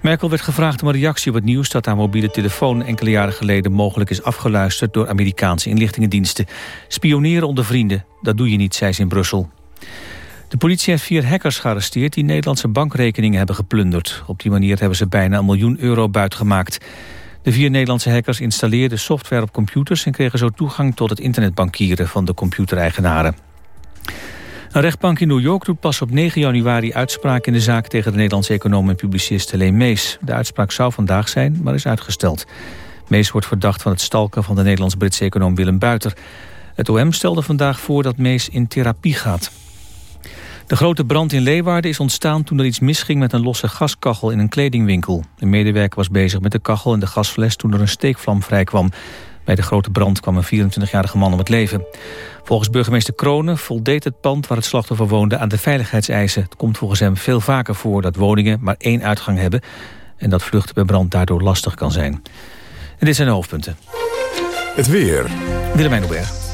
Speaker 3: Merkel werd gevraagd om een reactie op het nieuws dat haar mobiele telefoon enkele jaren geleden mogelijk is afgeluisterd door Amerikaanse inlichtingendiensten. Spioneren onder vrienden, dat doe je niet, zei ze in Brussel. De politie heeft vier hackers gearresteerd die Nederlandse bankrekeningen hebben geplunderd. Op die manier hebben ze bijna een miljoen euro buitgemaakt. De vier Nederlandse hackers installeerden software op computers... en kregen zo toegang tot het internetbankieren van de computereigenaren. Een rechtbank in New York doet pas op 9 januari uitspraak in de zaak... tegen de Nederlandse econoom en publicist Helene Mees. De uitspraak zou vandaag zijn, maar is uitgesteld. Mees wordt verdacht van het stalken van de Nederlands-Britse econoom Willem Buiter. Het OM stelde vandaag voor dat Mees in therapie gaat. De grote brand in Leeuwarden is ontstaan toen er iets misging met een losse gaskachel in een kledingwinkel. Een medewerker was bezig met de kachel en de gasfles toen er een steekvlam vrijkwam. Bij de grote brand kwam een 24-jarige man om het leven. Volgens burgemeester Kronen voldeed het pand waar het slachtoffer woonde aan de veiligheidseisen. Het komt volgens hem veel vaker voor dat woningen maar één uitgang hebben... en dat vluchten bij brand daardoor lastig kan zijn. En dit zijn de hoofdpunten.
Speaker 1: Het weer.
Speaker 3: Willemijn Hubert.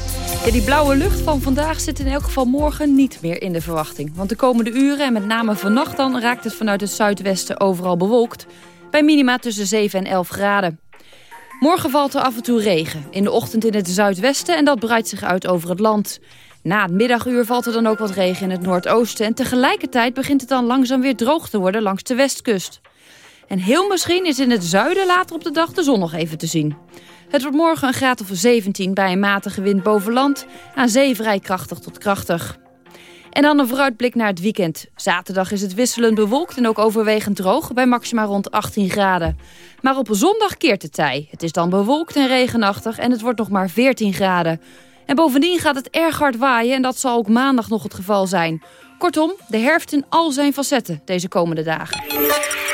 Speaker 34: Ja, die blauwe lucht van vandaag zit in elk geval morgen niet meer in de verwachting. Want de komende uren en met name vannacht dan raakt het vanuit het zuidwesten overal bewolkt. Bij minima tussen 7 en 11 graden. Morgen valt er af en toe regen. In de ochtend in het zuidwesten en dat breidt zich uit over het land. Na het middaguur valt er dan ook wat regen in het noordoosten. En tegelijkertijd begint het dan langzaam weer droog te worden langs de westkust. En heel misschien is in het zuiden later op de dag de zon nog even te zien. Het wordt morgen een graad of 17 bij een matige wind boven land. Aan zee vrij krachtig tot krachtig. En dan een vooruitblik naar het weekend. Zaterdag is het wisselend bewolkt en ook overwegend droog... bij maxima rond 18 graden. Maar op zondag keert het tij. Het is dan bewolkt en regenachtig en het wordt nog maar 14 graden. En bovendien gaat het erg hard waaien en dat zal ook maandag nog het geval zijn. Kortom, de herfst in al zijn facetten deze komende dagen.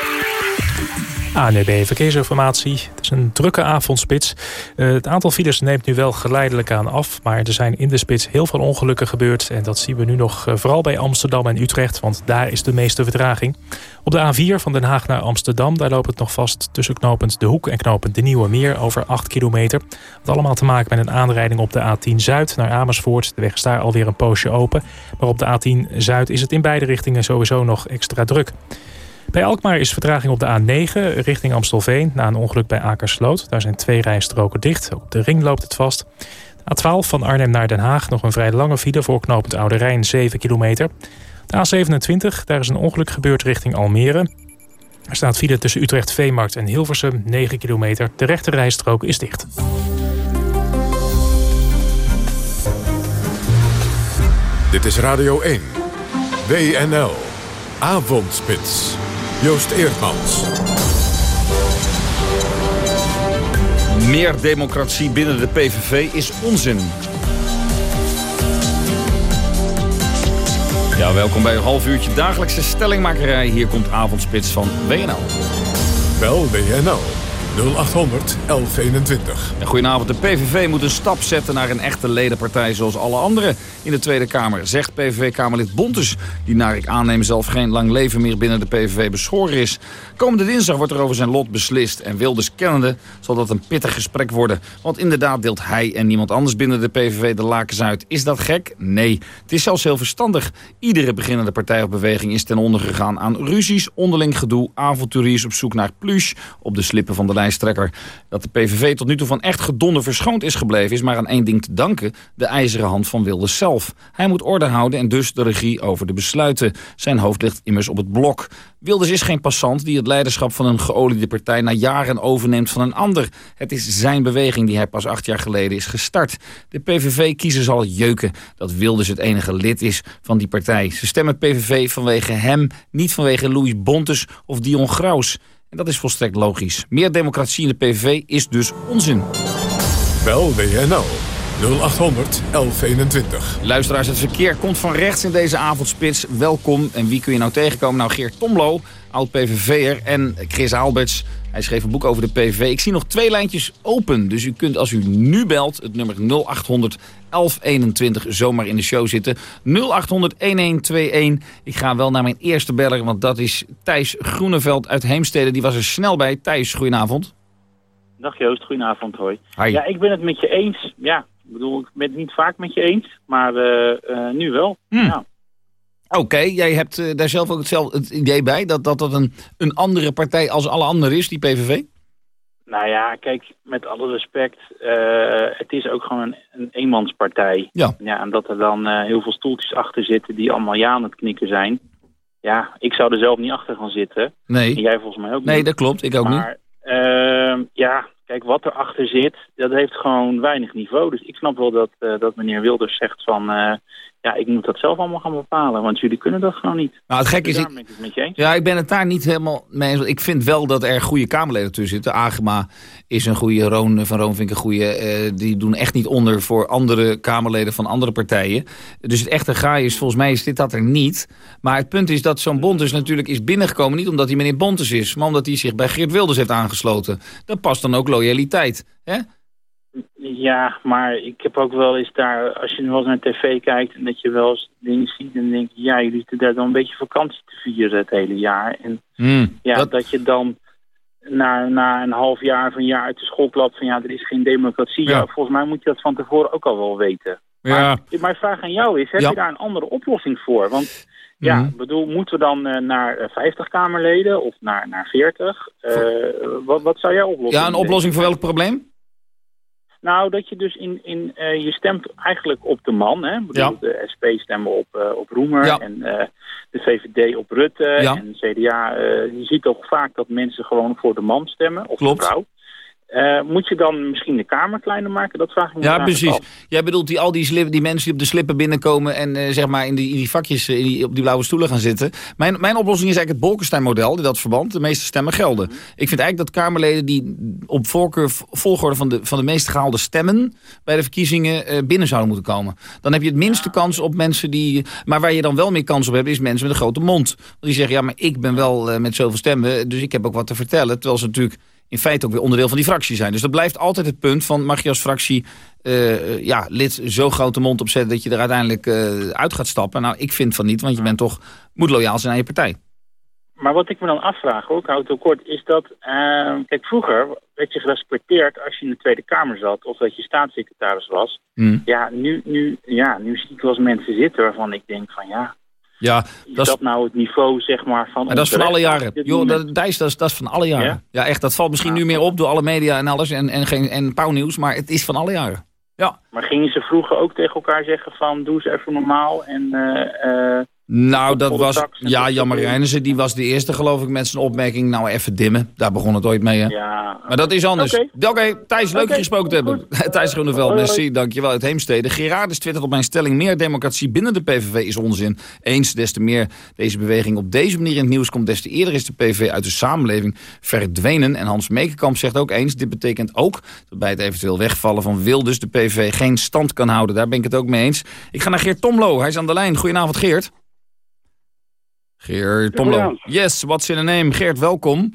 Speaker 7: ANB Verkeersinformatie. Het is een drukke avondspits. Uh, het aantal files neemt nu wel geleidelijk aan af. Maar er zijn in de spits heel veel ongelukken gebeurd. En dat zien we nu nog uh, vooral bij Amsterdam en Utrecht. Want daar is de meeste vertraging. Op de A4 van Den Haag naar Amsterdam. Daar loopt het nog vast tussen knopend De Hoek en knopend De Nieuwe Meer. Over 8 kilometer. Dat allemaal te maken met een aanrijding op de A10 Zuid naar Amersfoort. De weg is daar alweer een poosje open. Maar op de A10 Zuid is het in beide richtingen sowieso nog extra druk. Bij Alkmaar is vertraging op de A9 richting Amstelveen... na een ongeluk bij Akersloot. Daar zijn twee rijstroken dicht. Op de ring loopt het vast. De A12 van Arnhem naar Den Haag nog een vrij lange file... voor knooppunt Oude Rijn, 7 kilometer. De A27, daar is een ongeluk gebeurd richting Almere. Er staat file tussen Utrecht, Veemarkt en Hilversum, 9 kilometer. De rechte rijstrook is dicht.
Speaker 1: Dit is Radio 1. WNL. Avondspits. Joost Eerdmans.
Speaker 29: Meer democratie binnen de PVV is onzin. Ja, welkom bij een half uurtje dagelijkse stellingmakerij. Hier komt Avondspits van WNL.
Speaker 1: Bel WNL 0800 1121.
Speaker 29: Ja, goedenavond. De PVV moet een stap zetten naar een echte ledenpartij zoals alle anderen in de Tweede Kamer, zegt PVV-Kamerlid Bontes, die naar ik aanneem zelf geen lang leven meer binnen de PVV beschoren is. Komende dinsdag wordt er over zijn lot beslist en Wilders kennende zal dat een pittig gesprek worden. Want inderdaad deelt hij en niemand anders binnen de PVV de lakens uit. Is dat gek? Nee. Het is zelfs heel verstandig. Iedere beginnende partij of beweging is ten onder gegaan aan ruzies, onderling gedoe, avonturiers op zoek naar plush op de slippen van de Dat de PVV tot nu toe van echt gedonder verschoond is gebleven... is maar aan één ding te danken, de ijzeren hand van Wilders zelf. Hij moet orde houden en dus de regie over de besluiten. Zijn hoofd ligt immers op het blok. Wilders is geen passant die het leiderschap van een geoliede partij... na jaren overneemt van een ander. Het is zijn beweging die hij pas acht jaar geleden is gestart. De PVV-kiezer zal jeuken dat Wilders het enige lid is van die partij. Ze stemmen PVV vanwege hem, niet vanwege Louis Bontes of Dion Graus. En dat is volstrekt logisch. Meer democratie in de PVV is dus onzin.
Speaker 1: Bel WNL 0800 1121.
Speaker 29: Luisteraars, het verkeer komt van rechts in deze avondspits. Welkom. En wie kun je nou tegenkomen? Nou, Geert Tomlo, oud-PVV'er. En Chris Alberts, hij schreef een boek over de PVV. Ik zie nog twee lijntjes open. Dus u kunt, als u nu belt, het nummer 0800 1121 zomaar in de show zitten. 0800 1121. Ik ga wel naar mijn eerste beller, want dat is Thijs Groeneveld uit Heemstede. Die was er snel bij. Thijs, goedenavond.
Speaker 35: Dag Joost, goedenavond, hoi.
Speaker 29: Hi.
Speaker 35: Ja, ik ben het met je eens. Ja, ik bedoel, ik ben het niet vaak met je eens, maar eh, eh, nu wel.
Speaker 29: Hmm.
Speaker 35: Ja.
Speaker 29: Oké, jij hebt eh, daar zelf ook hetzelfde het idee bij... dat dat, dat een, een andere partij als alle anderen is, die PVV?
Speaker 35: Nou ja, kijk, met alle respect, eh, het is ook gewoon een, een eenmanspartij.
Speaker 29: Ja.
Speaker 35: ja. En dat er dan eh, heel veel stoeltjes achter zitten die allemaal ja aan het knikken zijn. Ja, ik zou er zelf niet achter gaan zitten.
Speaker 29: Nee.
Speaker 35: En jij volgens mij ook
Speaker 29: Nee,
Speaker 35: niet.
Speaker 29: dat klopt. Ik ook niet.
Speaker 35: maar, ehm, ja, kijk, wat erachter zit, dat heeft gewoon weinig niveau. Dus ik snap wel dat, dat meneer Wilders zegt van... ja, ik moet dat zelf allemaal gaan bepalen, want jullie kunnen dat gewoon niet.
Speaker 29: Nou, het gekke is,
Speaker 35: Dus
Speaker 29: ik,
Speaker 35: daar ben ik het met je eens.
Speaker 29: Ja, ik ben het daar niet helemaal mee eens. Ik vind wel dat er goede Kamerleden tussen zitten. Agema is een goede, Roon van Roon vind ik een goede. eh, die doen echt niet onder voor andere Kamerleden van andere partijen. Dus het echte gaai is, volgens mij is dit dat er niet. Maar het punt is dat zo'n Bontes natuurlijk is binnengekomen... niet omdat hij meneer Bontes is, maar omdat hij zich bij Geert Wilders heeft aangesloten. Dat past dan ook loyaliteit, hè?
Speaker 35: Ja, maar ik heb ook wel eens daar, als je nu wel naar tv kijkt en dat je wel eens dingen ziet, dan denk je, ja, jullie zitten daar dan een beetje vakantie te vieren het hele jaar. En
Speaker 29: Hmm,
Speaker 35: ja, dat... je dan na, na een half jaar of een jaar uit de school klapt van ja, er is geen democratie.
Speaker 29: Ja.
Speaker 35: Volgens mij moet je dat van tevoren ook al wel weten.
Speaker 29: Ja.
Speaker 35: Maar mijn vraag aan jou is, heb
Speaker 29: Ja.
Speaker 35: je daar een andere oplossing voor? Want ja, ik bedoel, moeten we dan eh, naar eh, 50 Kamerleden of naar, naar 40? Eh, wat, wat zou jij oplossen?
Speaker 29: Ja, een oplossing voor welk probleem?
Speaker 35: Nou, dat je dus in, in eh, je stemt eigenlijk op de man. Hè? Bedoel,
Speaker 29: Ja.
Speaker 35: De SP stemmen op, eh, op Roemer
Speaker 29: Ja.
Speaker 35: en eh, de VVD op Rutte
Speaker 29: Ja.
Speaker 35: en CDA. eh, je ziet toch vaak dat mensen gewoon voor de man stemmen of
Speaker 29: Klopt.
Speaker 35: de vrouw. Eh, moet je dan misschien de Kamer kleiner maken? Dat vraag ik me
Speaker 29: Ja, precies.
Speaker 35: af.
Speaker 29: Jij bedoelt die, al die, slip, die mensen die op de slippen binnenkomen... en eh, zeg maar in die, in die vakjes eh, in die, op die blauwe stoelen gaan zitten. Mijn, mijn oplossing is eigenlijk het Bolkestein-model. In dat verband, de meeste stemmen gelden. Ik vind eigenlijk dat Kamerleden die op voorkeur volgorde van de, van de meest gehaalde stemmen... bij de verkiezingen binnen zouden moeten komen. Dan heb je het minste kans op mensen die... Maar waar je dan wel meer kans op hebt, is mensen met een grote mond. Want die zeggen, ja, maar ik ben wel met zoveel stemmen... dus ik heb ook wat te vertellen. Terwijl ze natuurlijk in feite ook weer onderdeel van die fractie zijn. Dus dat blijft altijd het punt van mag je als fractie eh, ja, lid zo grote mond opzetten dat je er uiteindelijk eh, uit gaat stappen. Nou, ik vind van niet, want je bent toch, moet loyaal zijn aan je partij.
Speaker 35: Maar wat ik me dan afvraag, hoor, ik hou het kort, is dat... eh, kijk, vroeger werd je gerespecteerd als je in de Tweede Kamer zat... of dat je staatssecretaris was.
Speaker 29: Hmm.
Speaker 35: Ja, nu, nu, ja, nu zie ik wel eens mensen zitten waarvan ik denk van ja...
Speaker 29: Ja,
Speaker 35: Is
Speaker 29: dat
Speaker 35: dat, nou het niveau, zeg maar, van...
Speaker 29: maar dat is van alle jaren. Joh, dat, Dijs, dat, is, dat is van alle jaren. Ja?
Speaker 35: Ja?
Speaker 29: echt, dat valt misschien nu meer op door alle media en alles en, en, geen, en pauwnieuws, maar het is van alle jaren. Ja.
Speaker 35: Maar gingen ze vroeger ook tegen elkaar zeggen van doe eens even normaal en... eh, eh,
Speaker 29: Nou, dat was... Ja, Jan die was de eerste geloof ik met zijn opmerking. Nou, even dimmen. Daar begon het ooit mee, hè?
Speaker 35: Ja.
Speaker 29: Maar dat is anders.
Speaker 35: Oké.
Speaker 29: Thijs, leuk je gesproken te hebben. (laughs) Thijs Groeneveld, merci, dankjewel uit Heemstede. Gerardus twittert op mijn stelling... meer democratie binnen de PVV is onzin. Eens, des te meer deze beweging op deze manier in het nieuws komt... des te eerder is de PVV uit de samenleving verdwenen. En Hans Meekenkamp zegt ook eens... dit betekent ook dat bij het eventueel wegvallen van Wilders... de PVV geen stand kan houden. Daar ben ik het ook mee eens. Ik ga naar Geert Tomlo, hij is aan de lijn. Goedenavond, Geert. Geert
Speaker 36: goedenavond.
Speaker 29: Yes, what's in a name? Geert, welkom.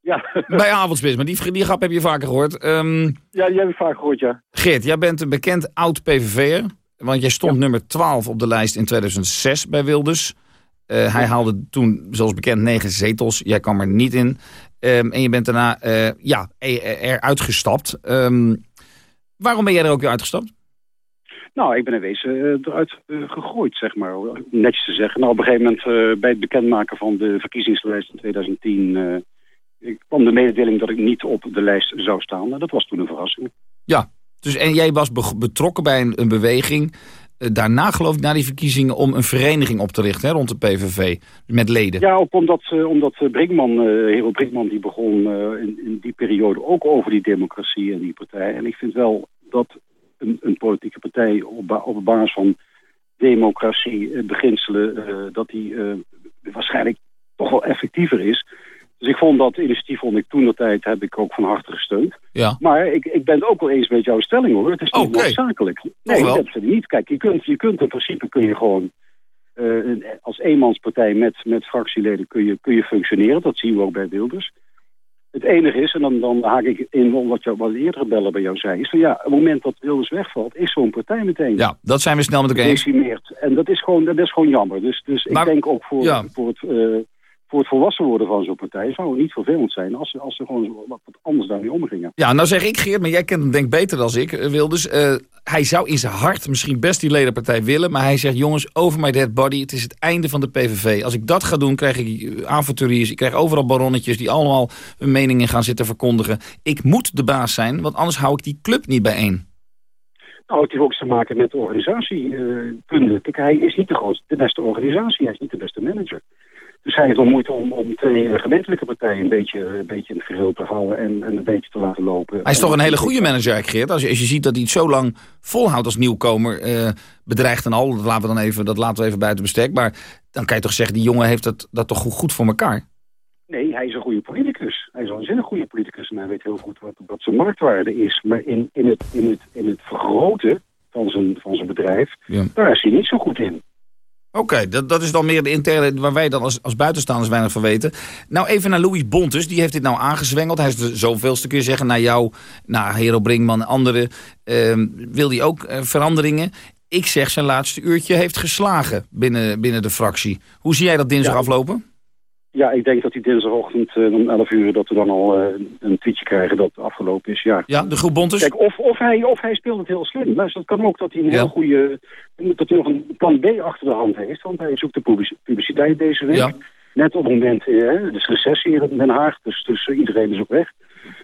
Speaker 36: Ja. (laughs)
Speaker 29: Bij Avondspits, maar die, die grap heb je vaker gehoord. Ehm,
Speaker 36: Ja, die heb ik vaak gehoord, ja.
Speaker 29: Geert, jij bent een bekend oud-PVV'er. Want jij stond nummer 12 op de lijst in 2006 bij Wilders. Eh, Hij haalde toen, zoals bekend, negen zetels. Jij kwam er niet in. Ehm, en je bent daarna eh, ja, er- eruit gestapt. Ehm, waarom ben jij er ook weer uitgestapt?
Speaker 36: Nou, ik ben in wezen eh, eruit eh, gegooid, zeg maar. Netjes te zeggen. Nou, op een gegeven moment, eh, bij het bekendmaken van de verkiezingslijst in 2010... eh, ik kwam de mededeling dat ik niet op de lijst zou staan. En dat was toen een verrassing.
Speaker 29: Ja, dus, en jij was be- betrokken bij een, een beweging... daarna geloof ik, na die verkiezingen... om een vereniging op te richten hè, rond de PVV. Met leden.
Speaker 36: Ja, ook omdat, omdat Brinkman, Hero Brinkman, die begon in, in die periode ook over die democratie en die partij. En ik vind wel dat een, een politieke partij op, op basis van democratie, eh, beginselen, eh, dat die eh, waarschijnlijk toch wel effectiever is. Dus ik vond dat initiatief vond ik toen de tijd heb ik ook van harte gesteund.
Speaker 29: Ja.
Speaker 36: Maar ik, ik ben het ook wel eens met jouw stelling hoor. Het is niet
Speaker 29: Oké.
Speaker 36: noodzakelijk. Nee,
Speaker 29: wel.
Speaker 36: dat vind ik niet. Kijk, je kunt, je kunt in principe kun je gewoon als eenmanspartij met, met fractieleden kun je, kun je functioneren. Dat zien we ook bij Wilders. Het enige is, en dan, dan haak ik in wat, jou, wat de eerdere bellen bij jou zei, is van ja, op het moment dat Wilders wegvalt, is zo'n partij meteen
Speaker 29: Ja, dat zijn we snel met elkaar eens.
Speaker 36: En dat is gewoon, dat is gewoon jammer. Dus, dus
Speaker 29: Maar-
Speaker 36: ik denk ook voor,
Speaker 29: ja.
Speaker 36: voor, het, eh, voor het volwassen worden van zo'n partij zou het niet vervelend zijn als ze, als ze gewoon wat, wat anders daarmee omgingen.
Speaker 29: Ja, nou zeg ik Geert, maar jij kent hem denk beter dan ik, eh, Wilders. Eh, hij zou in zijn hart misschien best die ledenpartij willen... maar hij zegt, jongens, over my dead body, het is het einde van de PVV. Als ik dat ga doen, krijg ik eh, avonturiers... ik krijg overal baronnetjes die allemaal hun meningen gaan zitten verkondigen. Ik moet de baas zijn, want anders hou ik die club niet bijeen.
Speaker 36: Nou, het heeft ook te maken met de organisatiekunde. Kijk, hij is niet de grootste, de beste organisatie, hij is niet de beste manager. Dus hij heeft wel moeite om, om twee gemeentelijke partijen een beetje, een beetje in het geheel te houden en, en een beetje te laten lopen.
Speaker 29: Hij is toch een hele goede manager, Geert. Als je, als je ziet dat hij het zo lang volhoudt als nieuwkomer... eh, bedreigt en al, dat laten we dan even, dat laten we even buiten bestek. Maar dan kan je toch zeggen, die jongen heeft dat, dat toch goed, goed voor elkaar?
Speaker 36: Nee, hij is een goede politicus. Hij is een zinnig goede politicus en hij weet heel goed wat, wat zijn marktwaarde is. Maar in, in, het, in, het, in het vergroten van zijn, van zijn bedrijf,
Speaker 29: Ja.
Speaker 36: daar is hij niet zo goed in.
Speaker 29: Oké, dat, dat is dan meer de interne waar wij dan als, als buitenstaanders weinig van weten. Nou, even naar Louis Bontes. Die heeft dit nou aangezwengeld. Hij is de zoveelste, kun je zeggen, naar jou, naar Hero Brinkman en anderen. Ehm, wil hij ook eh, veranderingen? Ik zeg, zijn laatste uurtje heeft geslagen binnen, binnen de fractie. Hoe zie jij dat dinsdag
Speaker 36: Ja.
Speaker 29: aflopen?
Speaker 36: Ja, ik denk dat hij dinsdagochtend eh, om 11 uur dat we dan al eh, een tweetje krijgen dat het afgelopen is. Ja,
Speaker 29: Ja, de groep Bontes?
Speaker 36: Kijk, of, of, hij, of hij speelt het heel slim. Luister, het kan ook dat hij een
Speaker 29: Ja.
Speaker 36: heel goede, dat hij nog een plan B achter de hand heeft. Want hij zoekt de publici- publiciteit deze week.
Speaker 29: Ja.
Speaker 36: Net op het moment, eh, hè, dus recessie hier in Den Haag, dus, dus eh, iedereen is op weg.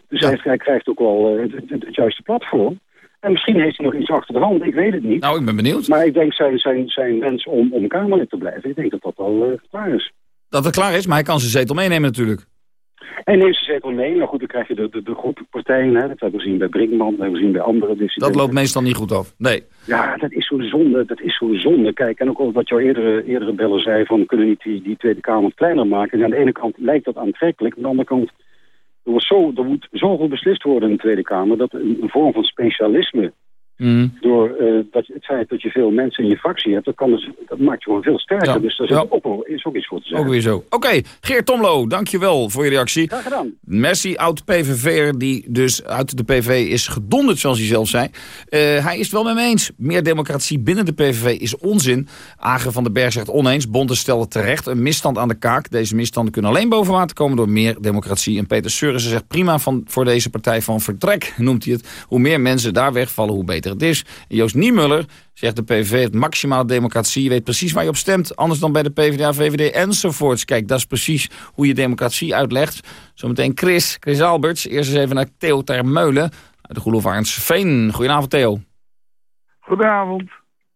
Speaker 36: Dus hij, hij krijgt ook wel eh, het, het, het juiste platform. En misschien heeft hij nog iets achter de hand, ik weet het niet.
Speaker 29: Nou, ik ben benieuwd.
Speaker 36: Maar ik denk zijn, zijn, zijn wens om, om Kamerlid te blijven, ik denk dat dat al eh, klaar is.
Speaker 29: Dat het klaar is, maar hij kan zijn zetel meenemen natuurlijk.
Speaker 36: En neemt ze zeker mee. Nou goed, dan krijg je de, de, de groep partijen. Hè. Dat hebben we gezien bij Brinkman, dat hebben we gezien bij andere
Speaker 29: Dat
Speaker 36: dissidenten.
Speaker 29: loopt meestal niet goed af. Nee.
Speaker 36: Ja, dat is zo'n zonde. Dat is zo'n zonde. Kijk, en ook wat jouw eerdere, eerdere beller zei... van kunnen niet die, die Tweede Kamer kleiner maken. En aan de ene kant lijkt dat aantrekkelijk. Aan de andere kant... Er, wordt zo, er moet zoveel beslist worden in de Tweede Kamer... dat een, een vorm van specialisme...
Speaker 29: Mm.
Speaker 36: door eh, dat, het feit dat je veel mensen in je fractie hebt... dat, kan dus, dat maakt je gewoon veel sterker.
Speaker 29: Ja.
Speaker 36: Dus daar is,
Speaker 29: Ja.
Speaker 36: ook, is ook iets voor te zeggen.
Speaker 29: Ook weer zo. Oké, Geert Tomlo, dankjewel voor je reactie.
Speaker 36: Graag gedaan.
Speaker 29: Messi, oud-PVV'er, die dus uit de PVV is gedonderd, zoals hij zelf zei. Eh, hij is het wel met me eens. Meer democratie binnen de PVV is onzin. Agen van den Berg zegt oneens. Bonte stelde terecht een misstand aan de kaak. Deze misstanden kunnen alleen boven water komen door meer democratie. En Peter Seurissen zegt prima van, voor deze partij van vertrek, (laughs) noemt hij het. Hoe meer mensen daar wegvallen, hoe beter het is. En Joost Niemuller zegt de PVV heeft maximale democratie. Je weet precies waar je op stemt. Anders dan bij de PvdA, VVD enzovoorts. Kijk, dat is precies hoe je democratie uitlegt. Zometeen Chris, Chris Alberts. Eerst eens even naar Theo Termeulen uit de Goelof Veen. Goedenavond Theo.
Speaker 37: Goedenavond.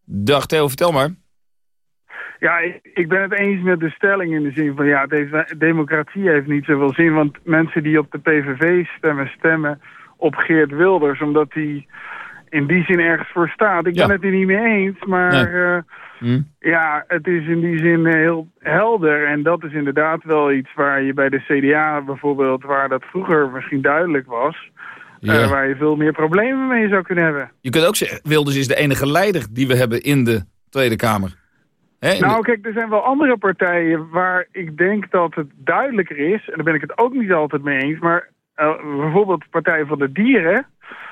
Speaker 29: Dag Theo, vertel maar.
Speaker 37: Ja, ik, ik ben het eens met de stelling in de zin van... ja, deze democratie heeft niet zoveel zin... want mensen die op de PVV stemmen, stemmen op Geert Wilders... omdat hij in die zin ergens voor staat. Ik
Speaker 29: Ja.
Speaker 37: ben het er niet mee eens, maar...
Speaker 29: Nee.
Speaker 37: eh,
Speaker 29: Hm?
Speaker 37: ja, het is in die zin heel helder. En dat is inderdaad wel iets waar je bij de CDA bijvoorbeeld... waar dat vroeger misschien duidelijk was...
Speaker 29: Ja.
Speaker 37: eh, waar je veel meer problemen mee zou kunnen hebben.
Speaker 29: Je kunt ook zeggen, Wilders is de enige leider die we hebben in de Tweede Kamer.
Speaker 37: Nou, kijk, er zijn wel andere partijen waar ik denk dat het duidelijker is. En daar ben ik het ook niet altijd mee eens. Maar bijvoorbeeld de Partij van de Dieren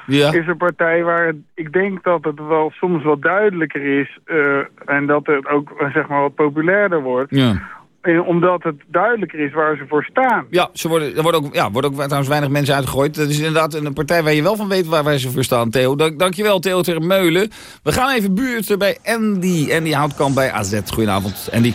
Speaker 29: Ja.
Speaker 37: is een partij waar ik denk dat het wel soms wat duidelijker is. eh, en dat het ook eh, zeg maar wat populairder wordt.
Speaker 29: ja.
Speaker 37: Eh, omdat het duidelijker is waar ze voor staan.
Speaker 29: Ja, ze worden, er worden ook, ja, worden ook trouwens weinig mensen uitgegooid. Dat is inderdaad een partij waar je wel van weet waar wij ze voor staan, Theo. Dank, dankjewel, Theo Termeulen. We gaan even buurten bij Andy. Andy Houtkamp bij AZ. Goedenavond, Andy.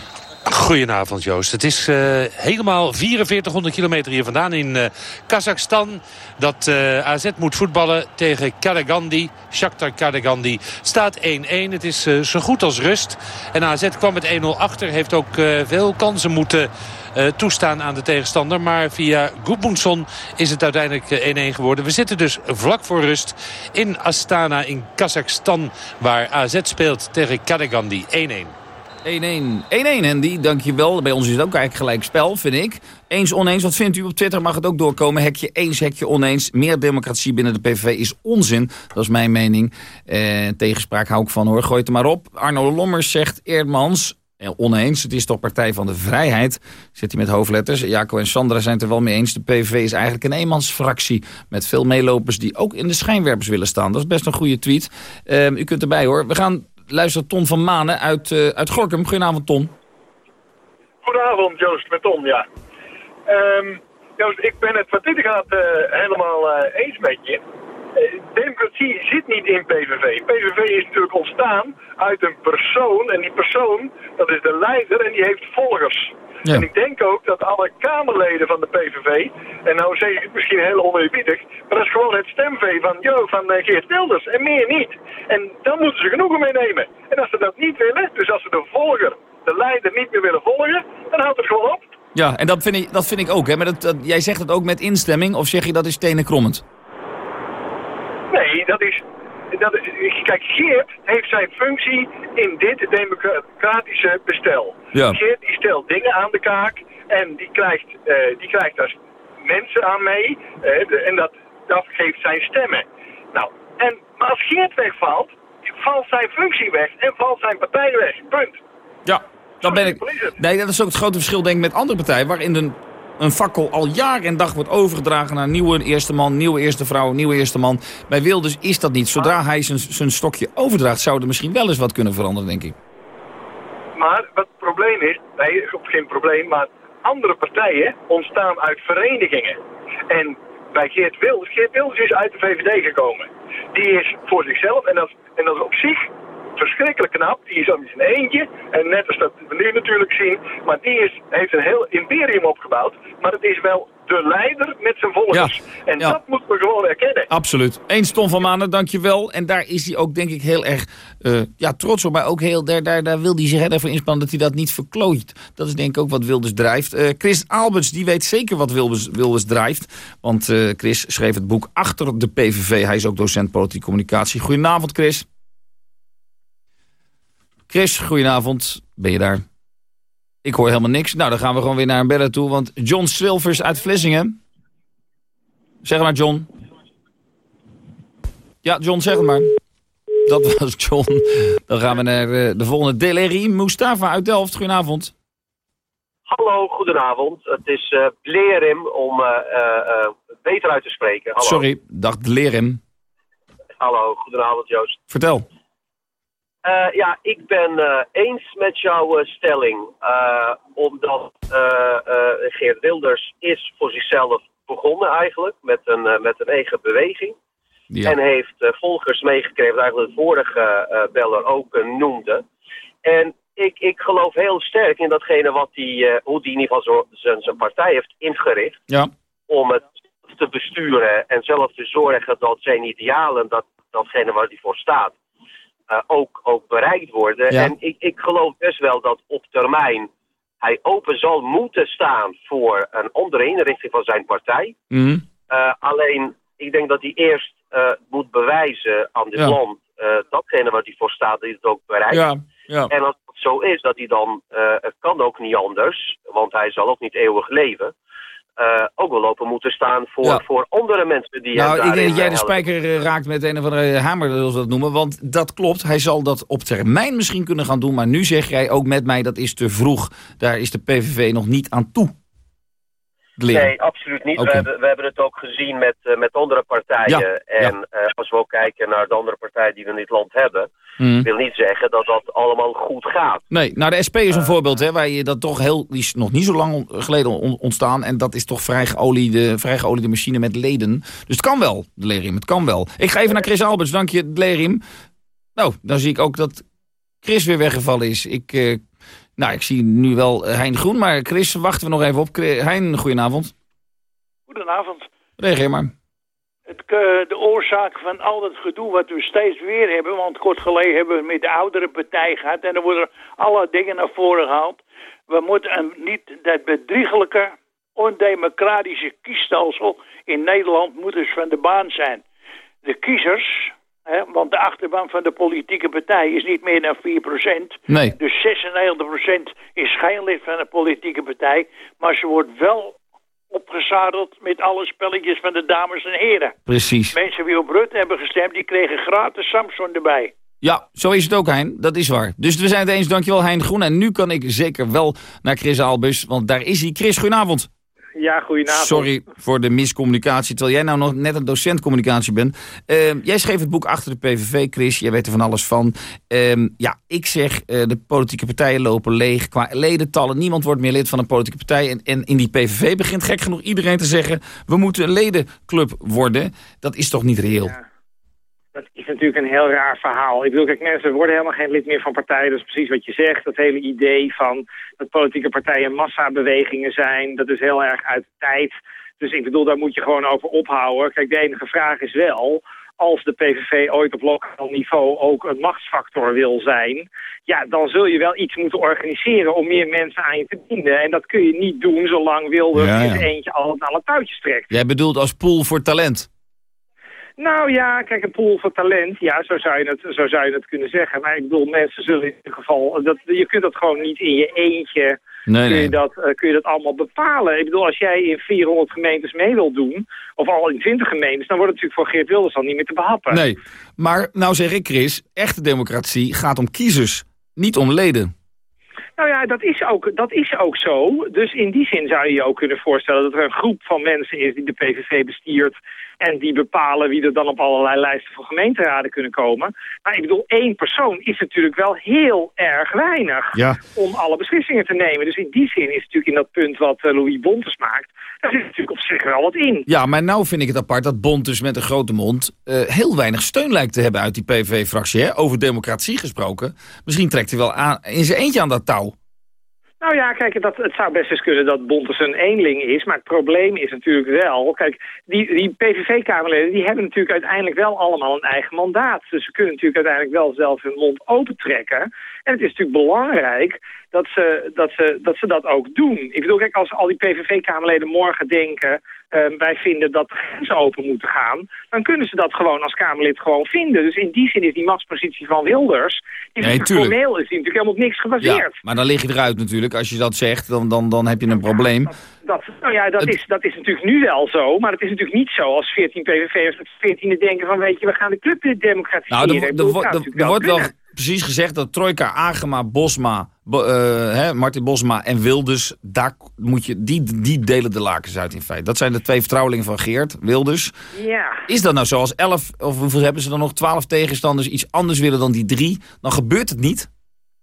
Speaker 15: Goedenavond Joost. Het is uh, helemaal 4400 kilometer hier vandaan in uh, Kazachstan. Dat uh, AZ moet voetballen tegen Karagandi. Shakhtar Karagandi staat 1-1. Het is zo goed als rust. En AZ kwam met 1-0 achter. Heeft ook veel kansen moeten toestaan aan de tegenstander. Maar via Gudmundsson is het uiteindelijk 1-1 geworden. We zitten dus vlak voor rust in Astana in Kazachstan. Waar AZ speelt tegen Karagandi 1-1.
Speaker 29: 1-1. 1-1 Andy, dankjewel. Bij ons is het ook eigenlijk gelijk spel, vind ik. Eens oneens, wat vindt u op Twitter? Mag het ook doorkomen. Hekje eens, hekje oneens. Meer democratie binnen de PVV is onzin. Dat is mijn mening. Eh, tegenspraak hou ik van hoor. Gooi het er maar op. Arno Lommers zegt Eerdmans... Eh, oneens, het is toch Partij van de Vrijheid, zit hij met hoofdletters. Jaco en Sandra zijn het er wel mee eens. De PVV is eigenlijk een eenmansfractie met veel meelopers die ook in de schijnwerpers willen staan. Dat is best een goede tweet. Uh, u kunt erbij hoor. We gaan luistert Ton van Manen uit, uh, uit Gorkum. Goedenavond, Ton.
Speaker 38: Goedenavond, Joost, met Ton, ja. Um, Joost, ik ben het wat dit gaat uh, helemaal uh, eens met je. democratie zit niet in PVV. PVV is natuurlijk ontstaan uit een persoon. En die persoon, dat is de leider en die heeft volgers. Ja. En ik denk ook dat alle Kamerleden van de PVV, en nou zeg ik het misschien heel oneerbiedig, maar dat is gewoon het stemvee van, jo, van uh, Geert Wilders en meer niet. En dan moeten ze genoegen mee nemen. En als ze dat niet willen, dus als ze de volger, de leider niet meer willen volgen, dan houdt het gewoon op.
Speaker 29: Ja, en dat vind ik, dat vind ik ook. Hè? Maar dat, dat, jij zegt het ook met instemming, of zeg je dat is stenen krommend?
Speaker 38: Nee, dat is, dat, kijk, Geert heeft zijn functie in dit democratische bestel.
Speaker 29: Ja.
Speaker 38: Geert die stelt dingen aan de kaak en die krijgt, uh, die krijgt daar mensen aan mee uh, de, en dat, dat geeft zijn stemmen. Nou, en, maar als Geert wegvalt, valt zijn functie weg en valt zijn partij weg. Punt.
Speaker 29: Ja, dan ben ik... Nee, dat is ook het grote verschil denk ik met andere partijen... waarin de een fakkel al jaar en dag wordt overgedragen naar nieuwe eerste man, nieuwe eerste vrouw, nieuwe eerste man. Bij Wilders is dat niet. Zodra hij zijn stokje overdraagt, zou er misschien wel eens wat kunnen veranderen, denk ik.
Speaker 38: Maar wat het probleem is, nee, geen probleem, maar andere partijen ontstaan uit verenigingen. En bij Geert Wilders, Geert Wilders is uit de VVD gekomen. Die is voor zichzelf, en dat, en dat is op zich verschrikkelijk knap. Die is in zijn eentje. En net als dat we nu natuurlijk zien. Maar die is, heeft een heel imperium opgebouwd. Maar het is wel de leider met zijn volgers.
Speaker 29: Ja,
Speaker 38: en
Speaker 29: ja.
Speaker 38: dat moeten we gewoon erkennen.
Speaker 29: Absoluut. Eens Tom van Manen, dankjewel. En daar is hij ook denk ik heel erg uh, ja, trots op. Maar ook heel, daar, daar, daar wil hij zich ervoor inspannen dat hij dat niet verklooit. Dat is denk ik ook wat Wilders drijft. Uh, Chris Alberts, die weet zeker wat Wilders, Wilders drijft. Want uh, Chris schreef het boek Achter de PVV. Hij is ook docent politieke communicatie. Goedenavond Chris. Chris, goedenavond. Ben je daar? Ik hoor helemaal niks. Nou, dan gaan we gewoon weer naar een bellen toe. Want John Silvers uit Vlissingen. Zeg maar, John. Ja, John, zeg het maar. Dat was John. Dan gaan we naar de volgende. Delerie Mustafa uit Delft. Goedenavond.
Speaker 39: Hallo, goedenavond. Het is uh, Blerim om uh, uh, beter uit te spreken. Hallo.
Speaker 29: Sorry, dag Blerim.
Speaker 39: Hallo, goedenavond Joost.
Speaker 29: Vertel.
Speaker 39: Uh, ja, ik ben uh, eens met jouw uh, stelling. omdat Geert Wilders is voor zichzelf begonnen eigenlijk. Met een, met een eigen beweging.
Speaker 29: Ja.
Speaker 39: En heeft volgers meegekregen. Wat eigenlijk de vorige beller ook noemde. En ik, ik geloof heel sterk in datgene wat die, hoe die in ieder geval zijn, zijn partij heeft ingericht.
Speaker 29: Ja.
Speaker 39: Om het te besturen en zelf te zorgen dat zijn idealen, dat, datgene waar hij voor staat uh, ook, ook bereikt worden.
Speaker 29: Ja.
Speaker 39: En ik, ik geloof best wel dat op termijn hij open zal moeten staan voor een andere inrichting van zijn partij.
Speaker 29: Mm.
Speaker 39: Uh, alleen, ik denk dat hij eerst uh, moet bewijzen aan dit
Speaker 29: Ja.
Speaker 39: land datgene wat hij voor staat, dat hij het ook bereikt.
Speaker 29: Ja, ja.
Speaker 39: En als het zo is, dat hij dan, het kan ook niet anders, want hij zal ook niet eeuwig leven. Uh, ook wel open moeten staan voor,
Speaker 29: Ja.
Speaker 39: voor andere mensen die
Speaker 29: Nou, ik denk dat jij de
Speaker 39: eh,
Speaker 29: spijker eh, raakt met een of andere hamer, zoals we dat noemen. Want dat klopt, hij zal dat op termijn misschien kunnen gaan doen. Maar nu zeg jij ook met mij, dat is te vroeg. Daar is de PVV nog niet aan toe. Leren.
Speaker 39: Nee, absoluut niet. We, hebben, we hebben het ook gezien met, eh, met andere partijen.
Speaker 29: Ja,
Speaker 39: en eh, als we ook kijken naar de andere partijen die we in dit land hebben...
Speaker 29: Mhm.
Speaker 39: wil niet zeggen dat dat allemaal goed gaat.
Speaker 29: Nee, nou de SP is een voorbeeld, hè, waar je dat toch heel, die is nog niet zo lang on- geleden on- ontstaan. En dat is toch vrij geoliede, vrij geoliede machine met leden. Dus het kan wel, de Lerim, het kan wel. Ik ga even naar Chris Alberts, dank je, de Lerim. Nou, dan zie ik ook dat Chris weer weggevallen is. Ik, eh, Nou, ik zie nu wel eh, Hein Groen, maar Chris, wachten we nog even op. Hein, goedenavond.
Speaker 40: Goedenavond.
Speaker 29: Reageer maar.
Speaker 40: Het, eh, de oorzaak van al dat gedoe wat we steeds weer hebben... want kort geleden hebben we met de oudere partij gehad... en dan worden alle dingen naar voren gehaald. We moeten niet dat bedriegelijke, ondemocratische kiesstelsel... in Nederland moet dus van de baan zijn. De kiezers, want de achterban van de politieke partij is niet meer dan 4%...
Speaker 29: Nee.
Speaker 40: Dus 96% is geen lid van een politieke partij... maar ze wordt wel opgezadeld met alle spelletjes van de dames en heren.
Speaker 29: Precies.
Speaker 40: Mensen die op Rutte hebben gestemd, die kregen gratis Samsung erbij.
Speaker 29: Ja, zo is het ook, Hein. Dat is waar. Dus we zijn het eens. Dankjewel, Hein Groen. En nu kan ik zeker wel naar Chris Albus, want daar is hij. Chris, goedenavond.
Speaker 41: Ja, goedenavond.
Speaker 29: Sorry voor de miscommunicatie, terwijl jij nou nog net een docent communicatie bent. Ehm, jij schreef het boek Achter de PVV, Chris. Jij weet er van alles van. Ehm, ja, ik zeg, eh, de politieke partijen lopen leeg qua ledentallen. Niemand wordt meer lid van een politieke partij. En, en in die PVV begint gek genoeg iedereen te zeggen... we moeten een ledenclub worden. Dat is toch niet reëel?
Speaker 41: Dat is natuurlijk een heel raar verhaal. Ik bedoel, kijk, mensen worden helemaal geen lid meer van partijen. Dat is precies wat je zegt. Dat hele idee van dat politieke partijen massabewegingen zijn... dat is heel erg uit de tijd. Dus ik bedoel, daar moet je gewoon over ophouden. Kijk, de enige vraag is wel... als de PVV ooit op lokaal niveau ook een machtsfactor wil zijn... ja, dan zul je wel iets moeten organiseren om meer mensen aan je te binden. En dat kun je niet doen zolang Wilders
Speaker 29: Ja, ja.
Speaker 41: eentje al het alle touwtjes trekt.
Speaker 29: Jij bedoelt als pool voor talent.
Speaker 41: Nou ja, kijk, een pool van talent, ja, zo zou, je het, zo zou je het kunnen zeggen. Maar ik bedoel, mensen zullen in ieder geval... Dat, je kunt dat gewoon niet in je eentje...
Speaker 29: Nee,
Speaker 41: kun, je
Speaker 29: nee.
Speaker 41: dat, eh, kun je dat allemaal bepalen. Ik bedoel, als jij in 400 gemeentes mee wil doen... of al in 20 gemeentes... dan wordt het natuurlijk voor Geert Wilders al niet meer te behappen.
Speaker 29: Nee, maar nou zeg ik Chris, echte democratie gaat om kiezers, niet om leden.
Speaker 41: Nou ja, dat is, ook, dat is ook zo. Dus in die zin zou je je ook kunnen voorstellen dat er een groep van mensen is die de PVV bestiert en die bepalen wie er dan op allerlei lijsten van gemeenteraden kunnen komen. Maar ik bedoel, één persoon is natuurlijk wel heel erg weinig
Speaker 29: Ja.
Speaker 41: om alle beslissingen te nemen. Dus in die zin is natuurlijk in dat punt wat eh, Louis Bontes maakt, daar zit natuurlijk op zich wel wat in.
Speaker 29: Ja, maar nou vind ik het apart dat Bond dus met een grote mond... eh, heel weinig steun lijkt te hebben uit die PVV-fractie. Over democratie gesproken. Misschien trekt hij wel aan, in zijn eentje aan dat touw.
Speaker 41: Nou ja, kijk, dat, het zou best eens kunnen dat Bontes een eenling is. Maar het probleem is natuurlijk wel... Kijk, die, die PVV-kamerleden die hebben natuurlijk uiteindelijk wel allemaal een eigen mandaat. Dus ze kunnen natuurlijk uiteindelijk wel zelf hun mond opentrekken. En het is natuurlijk belangrijk dat ze dat, ze, dat, ze dat ook doen. Ik bedoel, kijk, als al die PVV-kamerleden morgen denken... eh, wij vinden dat de grenzen open moeten gaan... dan kunnen ze dat gewoon als Kamerlid gewoon vinden. Dus in die zin is die machtspositie van Wilders... Die
Speaker 29: Nee,
Speaker 41: formeel is die natuurlijk helemaal op niks gebaseerd.
Speaker 29: Ja, maar dan lig je eruit natuurlijk. Als je dat zegt, dan, dan, dan heb je een probleem.
Speaker 41: Dat, nou ja, dat, is, dat is natuurlijk nu wel zo, maar het is natuurlijk niet zo als 14 PVV'ers met 14 denken van weet je, we gaan de club democratiseren.
Speaker 29: Nou, er, wordt- wel precies gezegd dat Trojka, Agema, Bosma, Bo- eh, hè, Martin Bosma en Wilders... Daar moet je, die, die delen de lakens uit in feite. Dat zijn de twee vertrouwelingen van Geert, Wilders.
Speaker 41: Ja.
Speaker 29: Is dat nou zo als elf, of hoeveel hebben ze dan nog, twaalf tegenstanders... iets anders willen dan die drie, dan gebeurt het niet?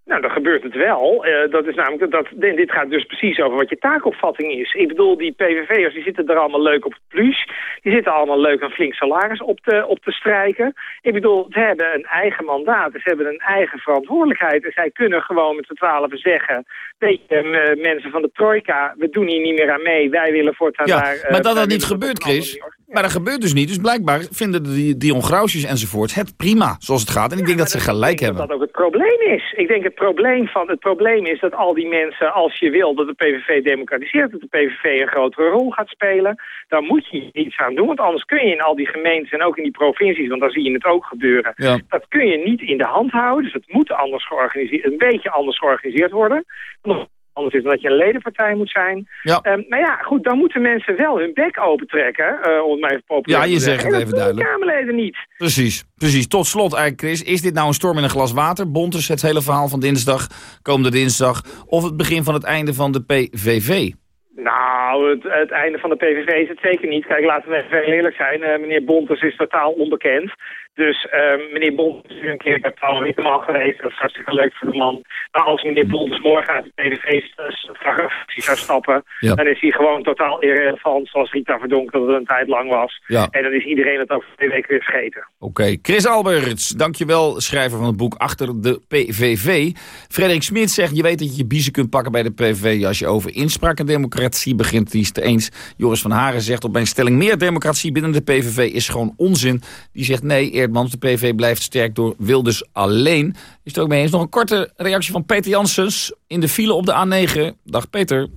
Speaker 41: Nou, dan gebeurt het wel. Eh, dat is namelijk, dat, dit gaat dus precies over wat je taakopvatting is. Ik bedoel, die PVV'ers die zitten er allemaal leuk op het plus. Die zitten allemaal leuk een flink salaris op te, op te strijken. Ik bedoel, ze hebben een eigen mandaat. Ze hebben een eigen verantwoordelijkheid. En zij kunnen gewoon met z'n twaalfen zeggen... Weet je, eh, mensen van de trojka, we doen hier niet meer aan mee. Wij willen voortaan
Speaker 29: Ja,
Speaker 41: daar... eh,
Speaker 29: maar dat dat niet gebeurt, Chris. Maar dat gebeurt dus niet. Dus blijkbaar vinden die Dion Grausjes enzovoort het prima zoals het gaat. En ik denk dat ze gelijk hebben.
Speaker 41: dat ook het probleem is. Ik denk het probleem, van, het probleem is dat al die mensen, als je wil dat de PVV democratiseert, dat de PVV een grotere rol gaat spelen, daar moet je iets aan doen. Want anders kun je in al die gemeentes en ook in die provincies, want daar zie je het ook gebeuren,
Speaker 29: Ja.
Speaker 41: dat kun je niet in de hand houden. Dus het moet anders georganiseerd, een beetje anders georganiseerd worden. Nog Anders is dan dat je een ledenpartij moet zijn.
Speaker 29: Ja.
Speaker 41: Ehm, maar ja, goed, dan moeten mensen wel hun bek opentrekken, eh om het maar even populair
Speaker 29: Ja, je zegt het
Speaker 41: En
Speaker 29: even duidelijk.
Speaker 41: Kamerleden niet.
Speaker 29: Precies, precies. Tot slot eigenlijk, Chris. Is dit nou een storm in een glas water? Bontes, het hele verhaal van dinsdag, komende dinsdag. Of het begin van het einde van de PVV?
Speaker 41: Nou, het, het, einde van de PVV is het zeker niet. Kijk, laten we even eerlijk zijn. Uh, meneer Bontes is totaal onbekend. Dus uh, meneer Bontes is een keer bij Paul Witteman geweest. Dat is hartstikke leuk voor de man. Maar als meneer Bontes morgen uit de PVV-fractie zou stappen... Ja. dan is hij gewoon totaal irrelevant, zoals Rita Verdonk dat het een tijd lang was.
Speaker 29: Ja.
Speaker 41: En dan is iedereen het over twee weken weer vergeten.
Speaker 29: Oké, okay. Chris Alberts, dankjewel, schrijver van het boek Achter de PVV. Frederik Smit zegt, je weet dat je je biezen kunt pakken bij de PVV... als je over inspraak en democratie begint. Die is het eens. Joris van Haren zegt op mijn stelling... meer democratie binnen de PVV is gewoon onzin. Die zegt nee, De PVV blijft sterk door Wilders alleen. Is het ook mee eens? Nog een korte reactie van Peter Janssens in de file op de A9. Dag Peter.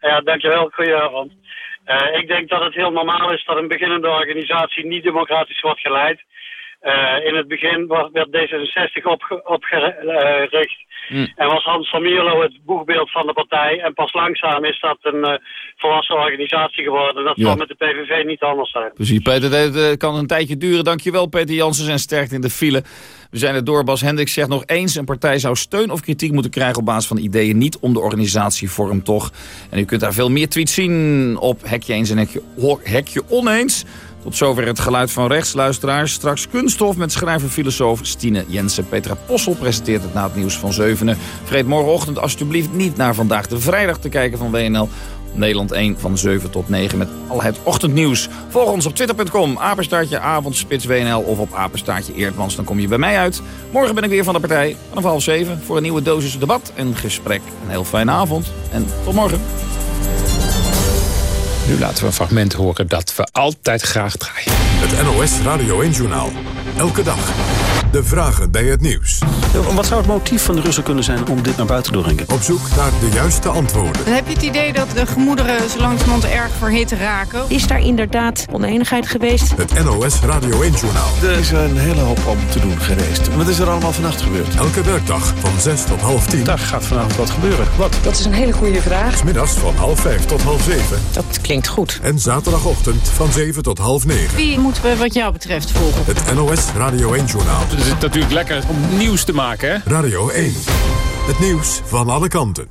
Speaker 42: Ja, dankjewel. Goedenavond. Uh, ik denk dat het heel normaal is dat een beginnende organisatie niet democratisch wordt geleid. Uh, in het begin werd D66 opgericht Mm. En was Hans van Mierlo het boegbeeld van de partij. En pas langzaam is dat een uh, volwassen organisatie geworden. Dat ja. zal met de PVV niet anders zijn.
Speaker 29: Precies, Peter, het kan een tijdje duren. Dankjewel Peter Janssens en sterkt in de file. We zijn er door. Bas Hendricks zegt nog eens... een partij zou steun of kritiek moeten krijgen op basis van ideeën... niet om de organisatievorm toch. En u kunt daar veel meer tweets zien op Hekje Eens en Hekje, hekje Oneens... Tot zover het geluid van rechtsluisteraars. Straks kunststof met schrijver-filosoof Stine Jensen. Petra Possel presenteert het na het nieuws van zevenen. Vreet morgenochtend alsjeblieft niet naar Vandaag de Vrijdag te kijken van WNL. Nederland 1 van 7 tot 9 met al het ochtendnieuws. Volg ons op twitter.com, apenstaartje avondspits WNL of op apenstaartje Eerdmans. Dan kom je bij mij uit. Morgen ben ik weer van de partij vanaf half 7 voor een nieuwe dosis debat en gesprek. Een heel fijne avond en tot morgen.
Speaker 43: Nu laten we een fragment horen dat we altijd graag draaien.
Speaker 1: Het NOS Radio 1 Journaal. Elke dag. De vragen bij het nieuws.
Speaker 2: Wat zou het motief van de Russen kunnen zijn om dit naar buiten te brengen?
Speaker 1: Op zoek naar de juiste antwoorden.
Speaker 44: Dan heb je het idee dat de gemoederen zo langzamerhand erg verhit raken.
Speaker 45: Is daar inderdaad oneenigheid geweest?
Speaker 1: Het NOS Radio 1 Journaal.
Speaker 46: Er is een hele hoop om te doen geweest. Wat is er allemaal vannacht gebeurd?
Speaker 1: Elke werkdag van 6 tot half 10.
Speaker 2: Daar gaat vanavond wat gebeuren. Wat?
Speaker 45: Dat is een hele goede vraag.
Speaker 1: Smiddags van half 5 tot half 7.
Speaker 45: Dat klinkt goed.
Speaker 1: En zaterdagochtend van 7 tot half 9.
Speaker 44: Wie moeten we wat jou betreft volgen?
Speaker 1: Het NOS Radio 1 Journaal.
Speaker 43: Het is natuurlijk lekker om nieuws te maken, hè?
Speaker 1: Radio 1. Het nieuws van alle kanten.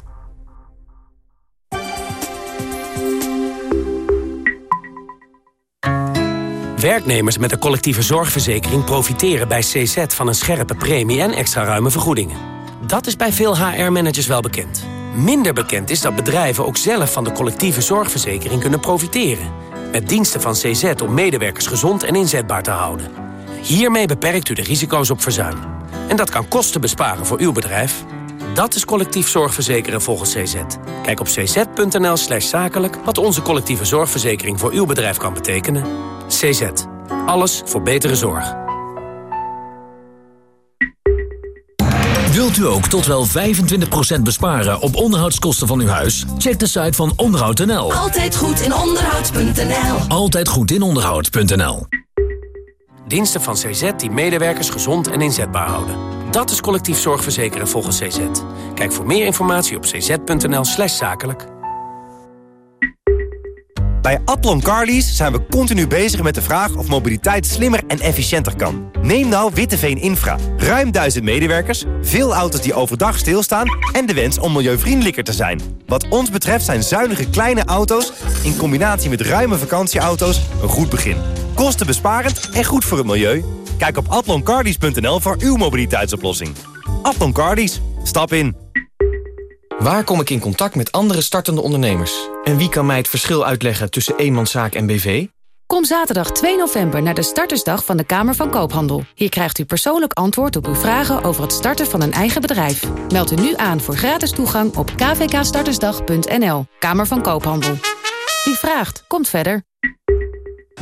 Speaker 47: Werknemers met een collectieve zorgverzekering profiteren bij CZ van een scherpe premie en extra ruime vergoedingen. Dat is bij veel HR-managers wel bekend. Minder bekend is dat bedrijven ook zelf van de collectieve zorgverzekering kunnen profiteren. Met diensten van CZ om medewerkers gezond en inzetbaar te houden. Hiermee beperkt u de risico's op verzuim. En dat kan kosten besparen voor uw bedrijf. Dat is collectief zorgverzekeren volgens CZ. Kijk op cz.nl slash zakelijk wat onze collectieve zorgverzekering voor uw bedrijf kan betekenen. CZ. Alles voor betere zorg.
Speaker 48: Wilt u ook tot wel 25% besparen op onderhoudskosten van uw huis? Check de site van onderhoud.nl.
Speaker 49: Altijd goed in onderhoud.nl.
Speaker 48: Altijd goed in onderhoud.nl.
Speaker 47: Diensten van CZ die medewerkers gezond en inzetbaar houden. Dat is collectief zorgverzekeren volgens CZ. Kijk voor meer informatie op cz.nl slash zakelijk.
Speaker 50: Bij Atlon Carlies zijn we continu bezig met de vraag of mobiliteit slimmer en efficiënter kan. Neem nou Witteveen Infra. Ruim duizend medewerkers, veel auto's die overdag stilstaan... en de wens om milieuvriendelijker te zijn. Wat ons betreft zijn zuinige kleine auto's... in combinatie met ruime vakantieauto's een goed begin. Kostenbesparend en goed voor het milieu. Kijk op atloncardies.nl voor uw mobiliteitsoplossing. Atlon Cardies. Stap in.
Speaker 51: Waar kom ik in contact met andere startende ondernemers? En wie kan mij het verschil uitleggen tussen eenmanszaak en BV?
Speaker 34: Kom zaterdag 2 november naar de startersdag van de Kamer van Koophandel. Hier krijgt u persoonlijk antwoord op uw vragen over het starten van een eigen bedrijf. Meld u nu aan voor gratis toegang op kvkstartersdag.nl. Kamer van Koophandel. Wie vraagt, komt verder.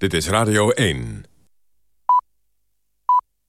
Speaker 1: Dit is Radio 1.